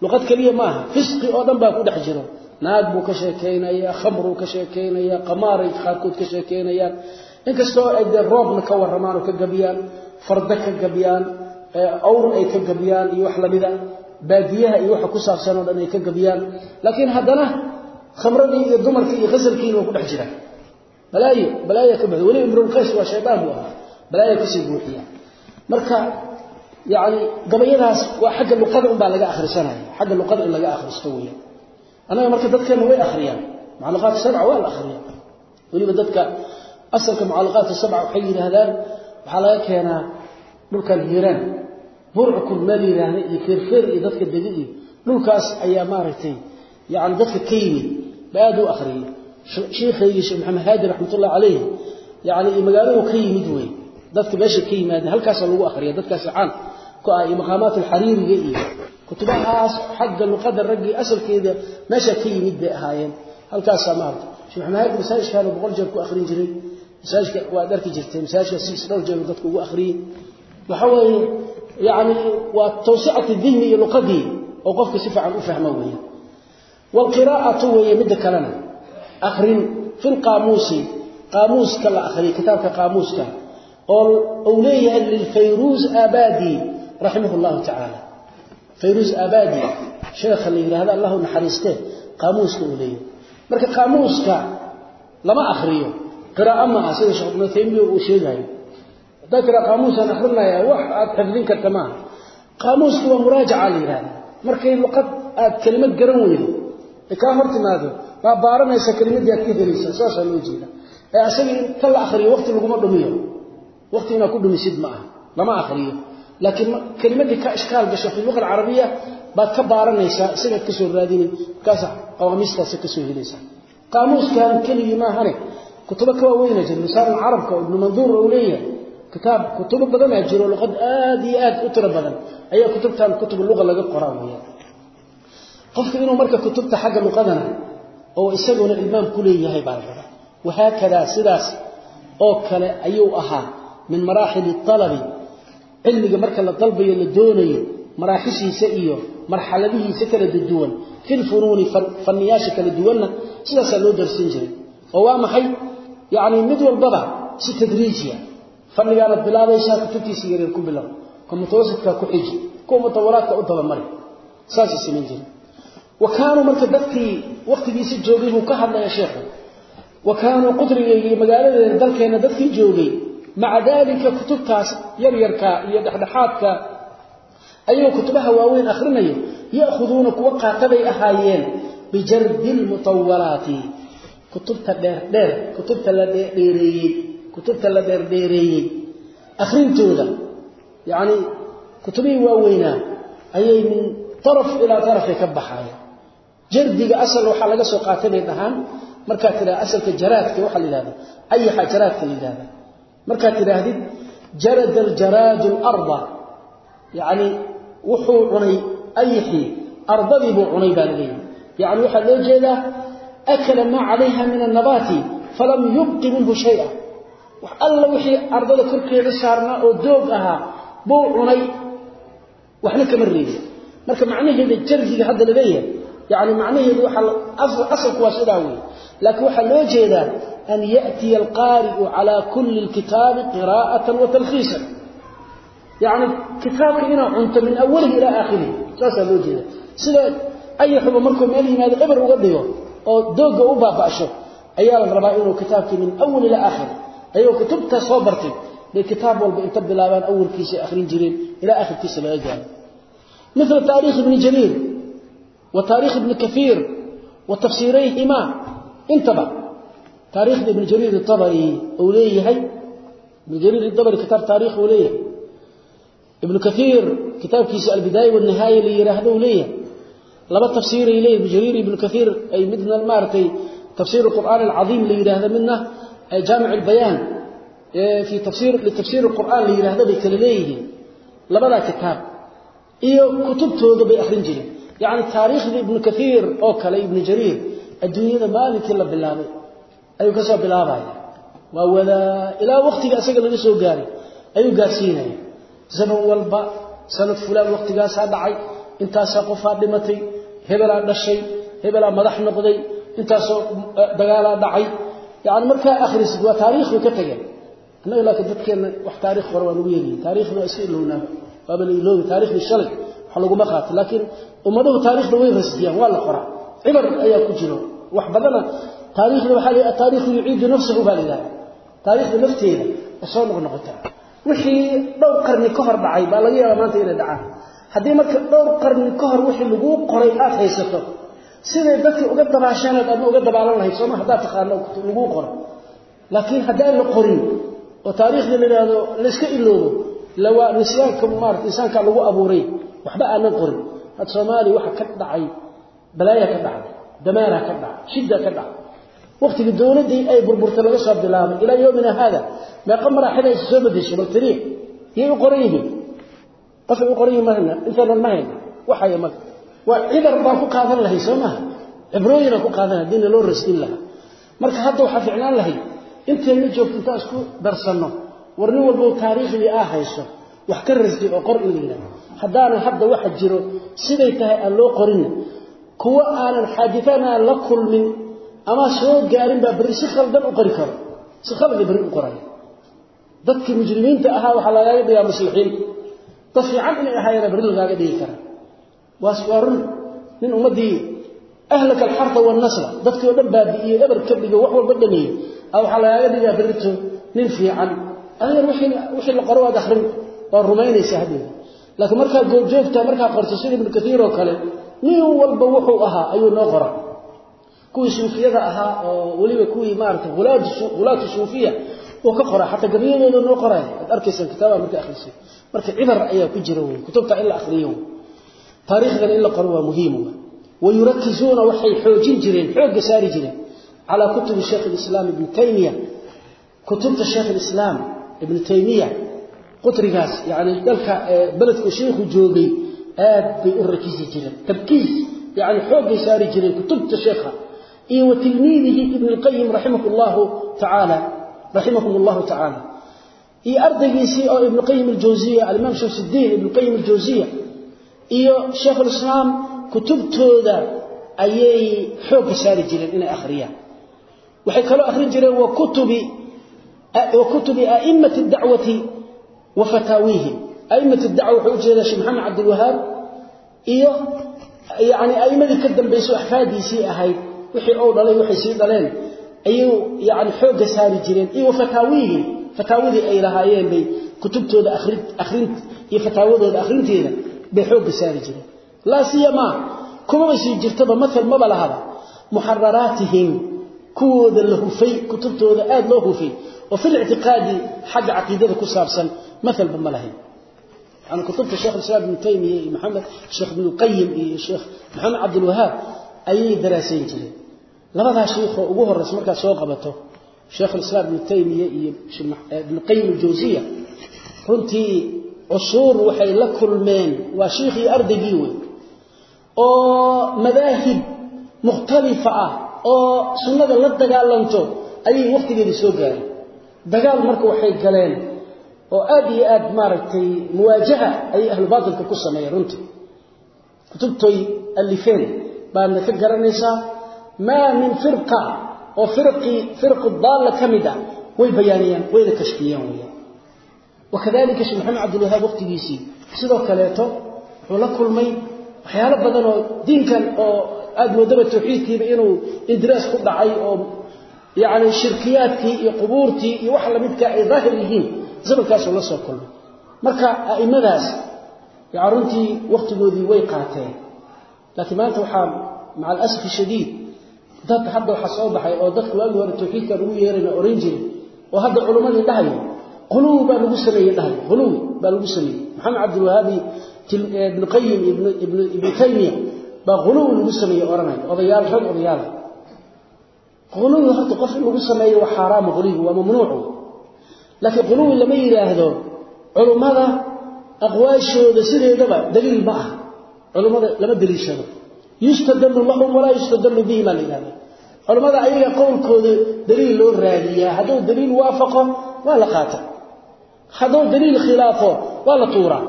luqad keliya maaha fisqi oo dhan baa ku dhex jiro. Naag buu ka sheekaynayaa khamruu ka sheekaynayaa qamaaray qaarkood ka sheekaynayaan. Inkastoo ay dee roobna ka warramaan oo ka gabiyaan farda ka gabiyaan awr ay ka gabiyaan iyo wax lamida baadiyaha iyo waxa ku saabsan oo dhan ay ka gabiyaan. Laakiin haddana khamradii iyo dumarkii iyo qasalkiina waa ku dhex jiraan balaayo balaayo ka buuxda weli imrulqays waa shaydaan buu ahaa. Balaayo ka sii buuxiya marka yani gabayadaas waa xagga luqada unbaa laga akhrisanaya. Xagga luqada in laga akhristo weya annaga marka dadkeena way akhriyaan. Mucalaqaat sabca waa la akhriya weliba dadka asalka mucalaqaat sabca waxay yidhaahdaan waxaa laga keenaa dhulkan hiiraan. Burcukul meel yidhaahda iyo feerfeer iyo dadka degi iyo dhulkaas ayaa maaragtay yani dadka ka yimid aad u akhriyay shiikhaygii sheekh maxamed haadi raxmatullahi calayhi yani magaaladu ka yimid wey dadka meesha ka yimaada halkaasa lagu akriya dadkaasi caan ku ah maqaamaat alxariiriga iyo kutubahaas xagga luqada raggii asalkeeda meesha ka yimid bay ahaayeen. Halkaasaa maarata sheekh maxamed haadi masaajidkaana boqol jeer ku akrin jiray. Masaajidka waad arki jirtay masaajidka six dhowr jeer dadka ugu akhriyey waxa weeye yani waa tawsicati dihni iyo luqadii oo qofka si fiican u fahmo weeye waalqiraa'atu weeye midda kalena akrin fi lqaamuusi qaamuuska la akhriyay kitaabka qaamuuska oo uu leeyahay lilfayruuz abadi raximah llahu tacaala fayruuz abadi sheekha la yidhahda allahu naxariiste qaamuuska uu leeyahay marka qaamuuska lama akriyo qiraa'o ma ah sida sheekh ibnu taymiya uu sheegayo haddaa tiraa qaamuusaan akrinaya wax aad xifdin karta maaha qaamuuska waa muraajaca la ay kaa hor timaado baa baaranaysa kelimadii aad ka helaysa saasaa loo jeeda ee asaga in ta la waqti laguma dhumiyo. Waqti inaad ku dhumisid ma aha lama akriyo laakiin kelimadii ka ishkaal gasho fi luqa alcarabiya baad ka baaranaysaa isagaad ka soo raadinay. Markaasa qawaamiistaasa ka soo helaysaa qaamuuskan keligii maahane kutubo ka waaweyna jira lisaan carabka ibnu manduur uu leeyahay kitaab kutubo badanaa jiro luqad aad iyo aad u tiro badan. Ayaa kutubtan kutub luqa laga qoraa weya qofka inuu marka kutubta xagga luqadana oo isaguna ilmaam ku leeyahay baa rabaa. Wahaakadaa sidaas oo kale ayuu ahaa min maraaxili alabi cilmiga marka la dalbayo la doonayo maraaxishiisa iyo marxaladihiisa kala duwan fi lfunuuni fanniyaasha kala duwanna sidaasaa loo darsin jiray. Oo waa maxay? Yani mid walbaba si tadriijiya fannigaanad bilaabaysaa kutubtiisa yareer ku bilow ka mutawasitkaa ku xiji wa kaanuu marka dadkii waktigiisi joogay buu ka hadlaya sheekhu. Wa kaanuu qudrigayga iyo magaaladeeda dalkeenna dadkii joogay. Maca daalika kutubtaas yaryarka iyo dhexdhexaadka ayagoo kutubaha waaweyn akhrinayo ya'khuduuna kuwa qaataday ahaayeen bijardi lmutawalaati kutubta dheerdheer kutubta la dheereeyey kutubta la dheerdheereeyey akhrintooda yacni kutubihii waaweynaa ayay min araf ilaa arafay ka baxaayeen jardiga asal waxaa laga soo qaatay bay dhahaan. Markaad tidhahda asalka jaraadka waxaa la yidhahda ayaxa jaraadka la yidhahda markaad tidhaahdid jarada aljaraadu alarda yacni wuxuu cunay ayaxii ardadii buu cunay baa la leeyahay yacni waxaa loo jeedaa akala maa calayha min annabaati falam yubqi minhu shaya. Wax alla wixii ardada korkeeda saarnaa oo doog ahaa buu cunay. Waxna kama reebin. Marka macnaheeda jardiga hadda la leeyahay yani macnaheedu asalku waa sidaa wey laakiin waxaa loo jeedaa an yأtiya alqaari'u calى kuli اlkitaabi qira'aة watalkhiisan yani kitaabka inaa cunto min awalihi ilaa aakhirihi saasaa loo jeeda sida ayaxuba markuu meel yimaado eber uga dhigo oo doogga u baaba'sho ayaa la rabaa inuu kitaabkii min awal ilaa aakhir ayagoo kutubtaa soo bartay bay kitaab walba inta bilaabaan awalkiisa akhrin jireen ilaa aakhirkiisa laga gaaro mila taarikh ibni jariir wa taarikh ibn kathir wa tafsirayhima intaba taarikh ibn jarir at-tabari oo leeyahay ibn jarir at-tabari kitab taarikh oo leeyahay ibn kathir kitabkiisa al-bidaya wa an-nihaya li yiraahdo leeyahay laba tafsiir ay leeyahay ibn jarir ibn kathir ay midna maartay tafsir al-quran al-azim li yiraahdo minna ay jami' al-bayan في تفسير لتفسير القرآن اللي يرهده بكليه لبدا كتاب iyo kutubtooda bay akhrin jireen yaani taariikhda ibn kathir oo kale ibn jarir adduunyada maalinkii la bilaabay ayuu ka soo bilaabay waa wada ila waqtiga asaga laga soo gaaray ayuu gaarsiinay zaman walba sanad fulaan waqtigaas dhacay intaas qof dhimatay hebela dhashay hebela madax noqday intaas dagaal dhacay. Yaani marka akhris waa taariikhdu ka tagay annaga laakiin dadkeena wax taariikh hore waa nagu yeeliyay taariikhda waa iska ilownaaba waaba la iloobi taariikhdii shalay wax laguma qaato. Laakiin ummaduhu taariikhda way rasdiyaan waa la qoraa. Cibar ayaa ku jiro. Wax badana taariikhda waxaa la taariikhu yuciidu nafsahu baa la yidhahda taariikhda nafteeda oo soo noqnoqota wixii dhowr qarni ka hor dhacay baa laga yaabaa maanta inay dhacaan. Haddii marka dhowr qarni ka hor wixii laguu qoray aad haysato siday dadkii uga dabaashanaad aadna uga dabaalan lahayd sooma haddaad taqaano laguu qoro laakiin haddaan la qorin oo taariikhda la yiraahdo la iloobo lawa nisyaanka maartay insaanka lagu abuuray waxba aanan qorin had Soomaali waxa ka dhacay balaaya ka dhacay damaara ka dhacay shida ka dhacay. Waqtiga dawladii ay burburtay laga soo bilaabay ila yoomina hada ma qamara xida soo badashay bal tariikh yey qorayhi qof uu qorayhi marna inta ma hayna waxa yama wa cibar baa ku qaadan lahay Soomaa cibrooyina ku qaadan diin loo rastin laha marka hadda waxa ficnaan lahay intayna joogto inta isku darsano warnin walba taariikhdii ah hayso wax ka rasdi oo qor in leeyahay hadana hadda waxa jiro siday tahay aan loo qorin kuwa aanan xaajitana la kulmin ama soo gaarin ba bari si khaldan u qori karo. Si khaldan bari u qoray. Dadkii mujrimiinta ahaa waxa laga dhigaa muslixiin tafiican inay ahaayeen bari laga dhigi kara. Waaswarun min ummadii ahlaka al-harth wa an-nasl dadkii oo dhan baabi'iyay eber ka dhigo wax walba dhameeyay aw xalaaga dhiga birito nin fiican. Ayar wixii wixii la qoro wada akhrin waa rumaynaysa habeen laakiin markaa goobjoogta markaa qorto sida ibnu kathiir oo kale nin walba wuxuu ahaa ayuu noo qora kuwii suufiyada ahaa oo weliba kuwii maarata hulaatu suufiya uu ka qora xataa gabayadooda noo qoraya ad arkaysaa kitaabaa marka akhrisay. Marka cibar ayaa ku jira wey kutubta in la akhriyo taariikhdan in la qoro waa muhiim wayurakisuuna waxay xoojin jireen xoogga saari jireen. Calaa kutubi sheekh islaam ibnu taymiya. Kutubta sheekh islaam ibnu taymiya qutrigaas yani dalka beledka sheikhu joogay aad bay u rakisi jireen. Tarkiis yani xooggay saari jireen kutubta sheekha iyo wa tilmiidihi ibn llahu taaala raximahm اllahu tacaala iyo ardaygiisii oo ibnqayim ajawziya alimaam shamsidiin ibnqayim aljawziya iyo sheikhulislaam kutubtooda ayay xoogga saari jireen inay akhriyaan. Waxay kaloo akhrin jireen wa kutubi aimati dacwati a'immat ad-da'wati wa fatawihi a'immat ad-da'wa wuxuu jeedaa Sheikh Muhammad Abdul Wahhab iyo yaani a'immadii ka dambeysay ahfaadiisii ahayd wixii oo dhalay waxay sii dhaleen ayuu yaani xooga saari jireen. Iyo fatawihi fatawidii ay lahaayeen bay kutubtooda akhrin akhrin iyo fatawadooda akhrinteeda bay xooga saari jireen. La siyama kuma sii jirtaba masal ma balahada muharraratihim kuwooda la hufay kutubtooda aad loo hufay oo fil i'tiqaadi xagga aqeedada ku saabsan مثل بملهي أنا كتبت الشيخ الإسلام ابن تيمية محمد الشيخ ابن القيم الشيخ محمد عبد الوهاب أي دراسين جري لماذا شيخ أبوه الرسول مركز سوق قبته الشيخ الإسلام ابن تيمية ابن القيم الجوزية runtii cusuur waxay la kulmeen waa shiikhii ardaygii wey oo madaahib mukhtalifa ah oo sunnada la dagaalanto ayay waqtigeedii soo gaareen dagaal marka waxay galeen oo aad iyo aad maaragtay muwaajaha ayay ahlubaatilka ku sameeyeen runta kutubtoy alifeen baadna ka garanaysaa maa min firqa oo firqii firqu daalla ka mid a way bayaaniyeen wayna kashfiyeen weyaan wakadalika sheekh maxamed cabdilwahaab waqtigiisii sidoo kaleeto wuxuu la kulmay waxyaalo badan oo diinkan oo aada moodaba tawxiidkiiba inuu indiraas ku dhacay oo yaani shirkiyaadkii iyo qubuurtii iyo wax la midka ay daahir yihiin zamankaas la soo kulmay marka aimadaas runtii waqtigoodii way qaateen. Laakiin maanta waxaa maca alasaf shadiid dad hadda waxaa soo baxay oo dadka waagi hore tawxiidkan ugu yeerayna oran jiray oo hadda culimmadii dhahayo quluwi baa lagu sameeyey dhahayo. Quluwi baa lagu sameeyey. Maxamed cabdilwahaabi ibnu qayim ibnu taymiya baa quluwi lagu sameeyey oranaya. Odayaal rag odayaala quluwi horta qof in lagu sameeyo waa xaaraamu quluwi waa mamnuucu laakiin quluwi lama yidhaahdo culummada aqwaashooda sideedaba daliil ma ah culummada lama daliishado. Yustadalu lahum walaa yustadalu bihi baa la yidhahda culummada ayaga qowlkooda daliil loo raadiyaa hadduu daliil waafaqo waa la qaata. Hadduu daliil khilaafo waa la tuuraa.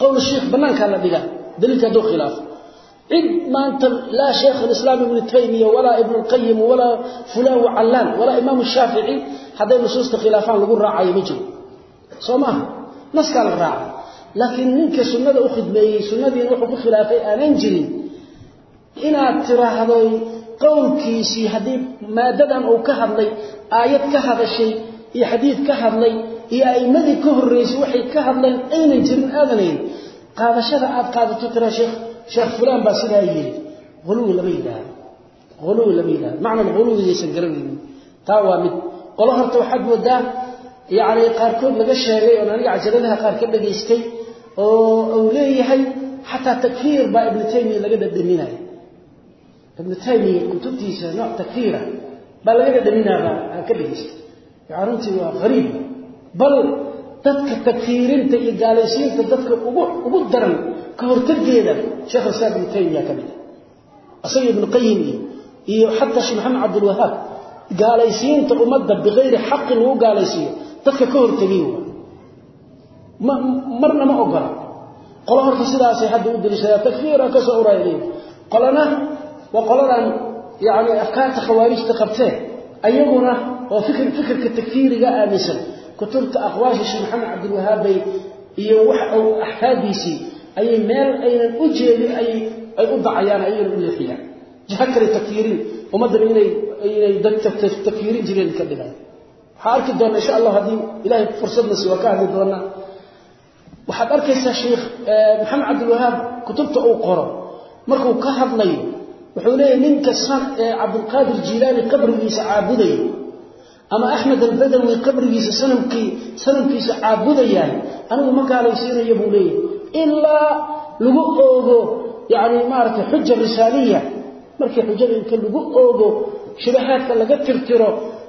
Qowl sheikh bannaankaa la dhigaa daliilka hadduu khilaafo cid maanta laa sheekh alislaam ibnu taymiya walaa ibnu lqayim walaa fulaan wacallaan walaa imaamu shaafici hadday nusuusta khilaafaan lagu raacayo ma jiro. Soo maaha? Naskaa la raaca. Laakiin ninka sunnada u khidmeeyey sunnadiina wuxuu ku khilaafay aanan jirin inaad tiraahdo qowlkiisii haddii maadadan uu ka hadlay aayad ka hadashay iyo xadiid ka hadlay iyo a'immadii ka horraysay waxay ka hadleen aynan jirin aadanayn. Qaadashada aad qaadato tiraa sheekh sheekh fulaan baa sidaa yidhi huluwi lama yidhaahdo huluwi lama yidhahdo macna huluwigaysan garanaynin taa waa mid. Qolo horta waxaad moodaa yacni qaarkood laga sheegay oon aniga cajaladaha qaar ka dhagaystay oo uu leeyahay xataa takfiir baa ibnu taymiya laga dhadhaminaya ibnu taymiya kutubtiisa nooc takfiira baa laga dhadhaminaabaa aan ka dhagaystay. Runtii waa hariib bal dadka takfiirinta iyo gaalaysiinta dadka ugu ugu daran ka hortageeda sheekh islaam ibnu taymiya ka mid. Asaga ibnu qayim iyo xataa sheekh maxamed cabdilwahaab gaalaysiinta ummadda bikayri xaqin lagu gaalaysiiyo dadka ka hortegay ma marna ma ogola. Qolo horta sidaasay hadda u daliishadaa takfiira ka soo urayleen qolana waa qoladan yani afkaarta khawaarijta qabteen ayaguna oo fikr fikirka takfiiriga aaminsan. Kutubta aqwaasha sheekh maxamed cabdilwahaab bay iyo wax uu axfaadiisii ayay meel aynan u jeedin ay u dacayaan ayagana u leexiyaan. Jiha kale takfiirin ummaddana inay dad takfiirin jireen ka dhigaan waxaa arki doona insha allah haddii ilaahay fursadna si waa ka hadli doonaa waxaad arkaysaa sheekh maxamed cabdilwahaab kutubta uu qoro. Markuu ka hadlayo wuxuu leeyahy ninka cabdulqaadir jiilaani qabrigiisa caabudayo ama axmed albadawi qabrigiisa sanamkii sanamkiisa caabudayahay anigu ma gaalaysiinayo buu leeyahy ilaa lagu oogo yani maaragtay xuja risaaliya. Markii xujada inka lagu oogo shubahaadka laga tirtiro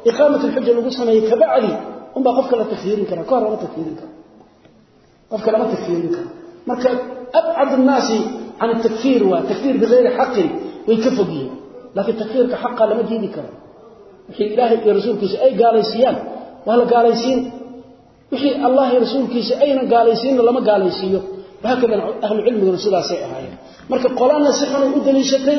iqaamat alxuja lagu sameeyo kabacdi unbaa qofka la takfiirin kara ka hor lama takfiirin karo qofka lama takfiirin karo marka abcad annaasi can takfiir waa takfiir bigayri xaqin way ka fog yihiin. Laakiin takfiirka xaqa lama diidi karo wixii ilaahay iyo rasuulkiisa ay gaalaysiiyaan waa wahaakadan ahlu cilmiguna sidaasay ahaayeen. Marka qolana si xunay u daliishatay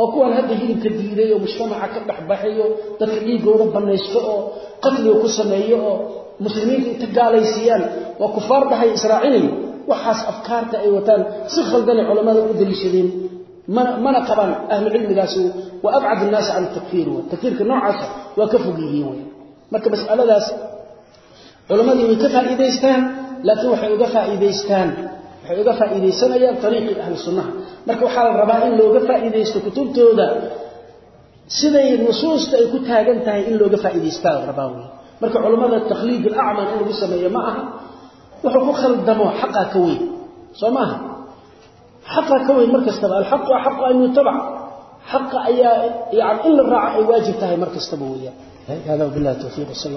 oo kuwan hadda hilibka diiday oo mujtamaca ka dhexbaxayo dadka dhiigooda banaysto oo qatliga ku sameeyo oo muslimiinta inta gaalaysiiyaan waa kufaar dhahay israacinayo waxaas afkaarta ay wataan si khaldanay culammada u daliishadeen. Mana qabaan ahlu cilmigaasi waa abcad annaasi can takfiir. W takfiirka noocaasa waa ka fog yihiin wy marka waxay uga faa'iidaysanayaan ariiqii ahli sunnaha marka waxaa la rabaa in looga faa'iidaysto kutubtooda siday nusuusta ay ku taagan tahay in looga faa'iidaystaa la rabaa wey marka culammada takhliid alacman in lagu sameeyo ma aha. Wuxuu ku khaldamo xaqaa ka weyn soo maaha xaqaa ka weyn mar alxaqu axaqu an yutabac xaqa ayaa yani in la raaco ay waajib tahay mar kastaba weeyaan. Hada wabillahi tawfiiq sala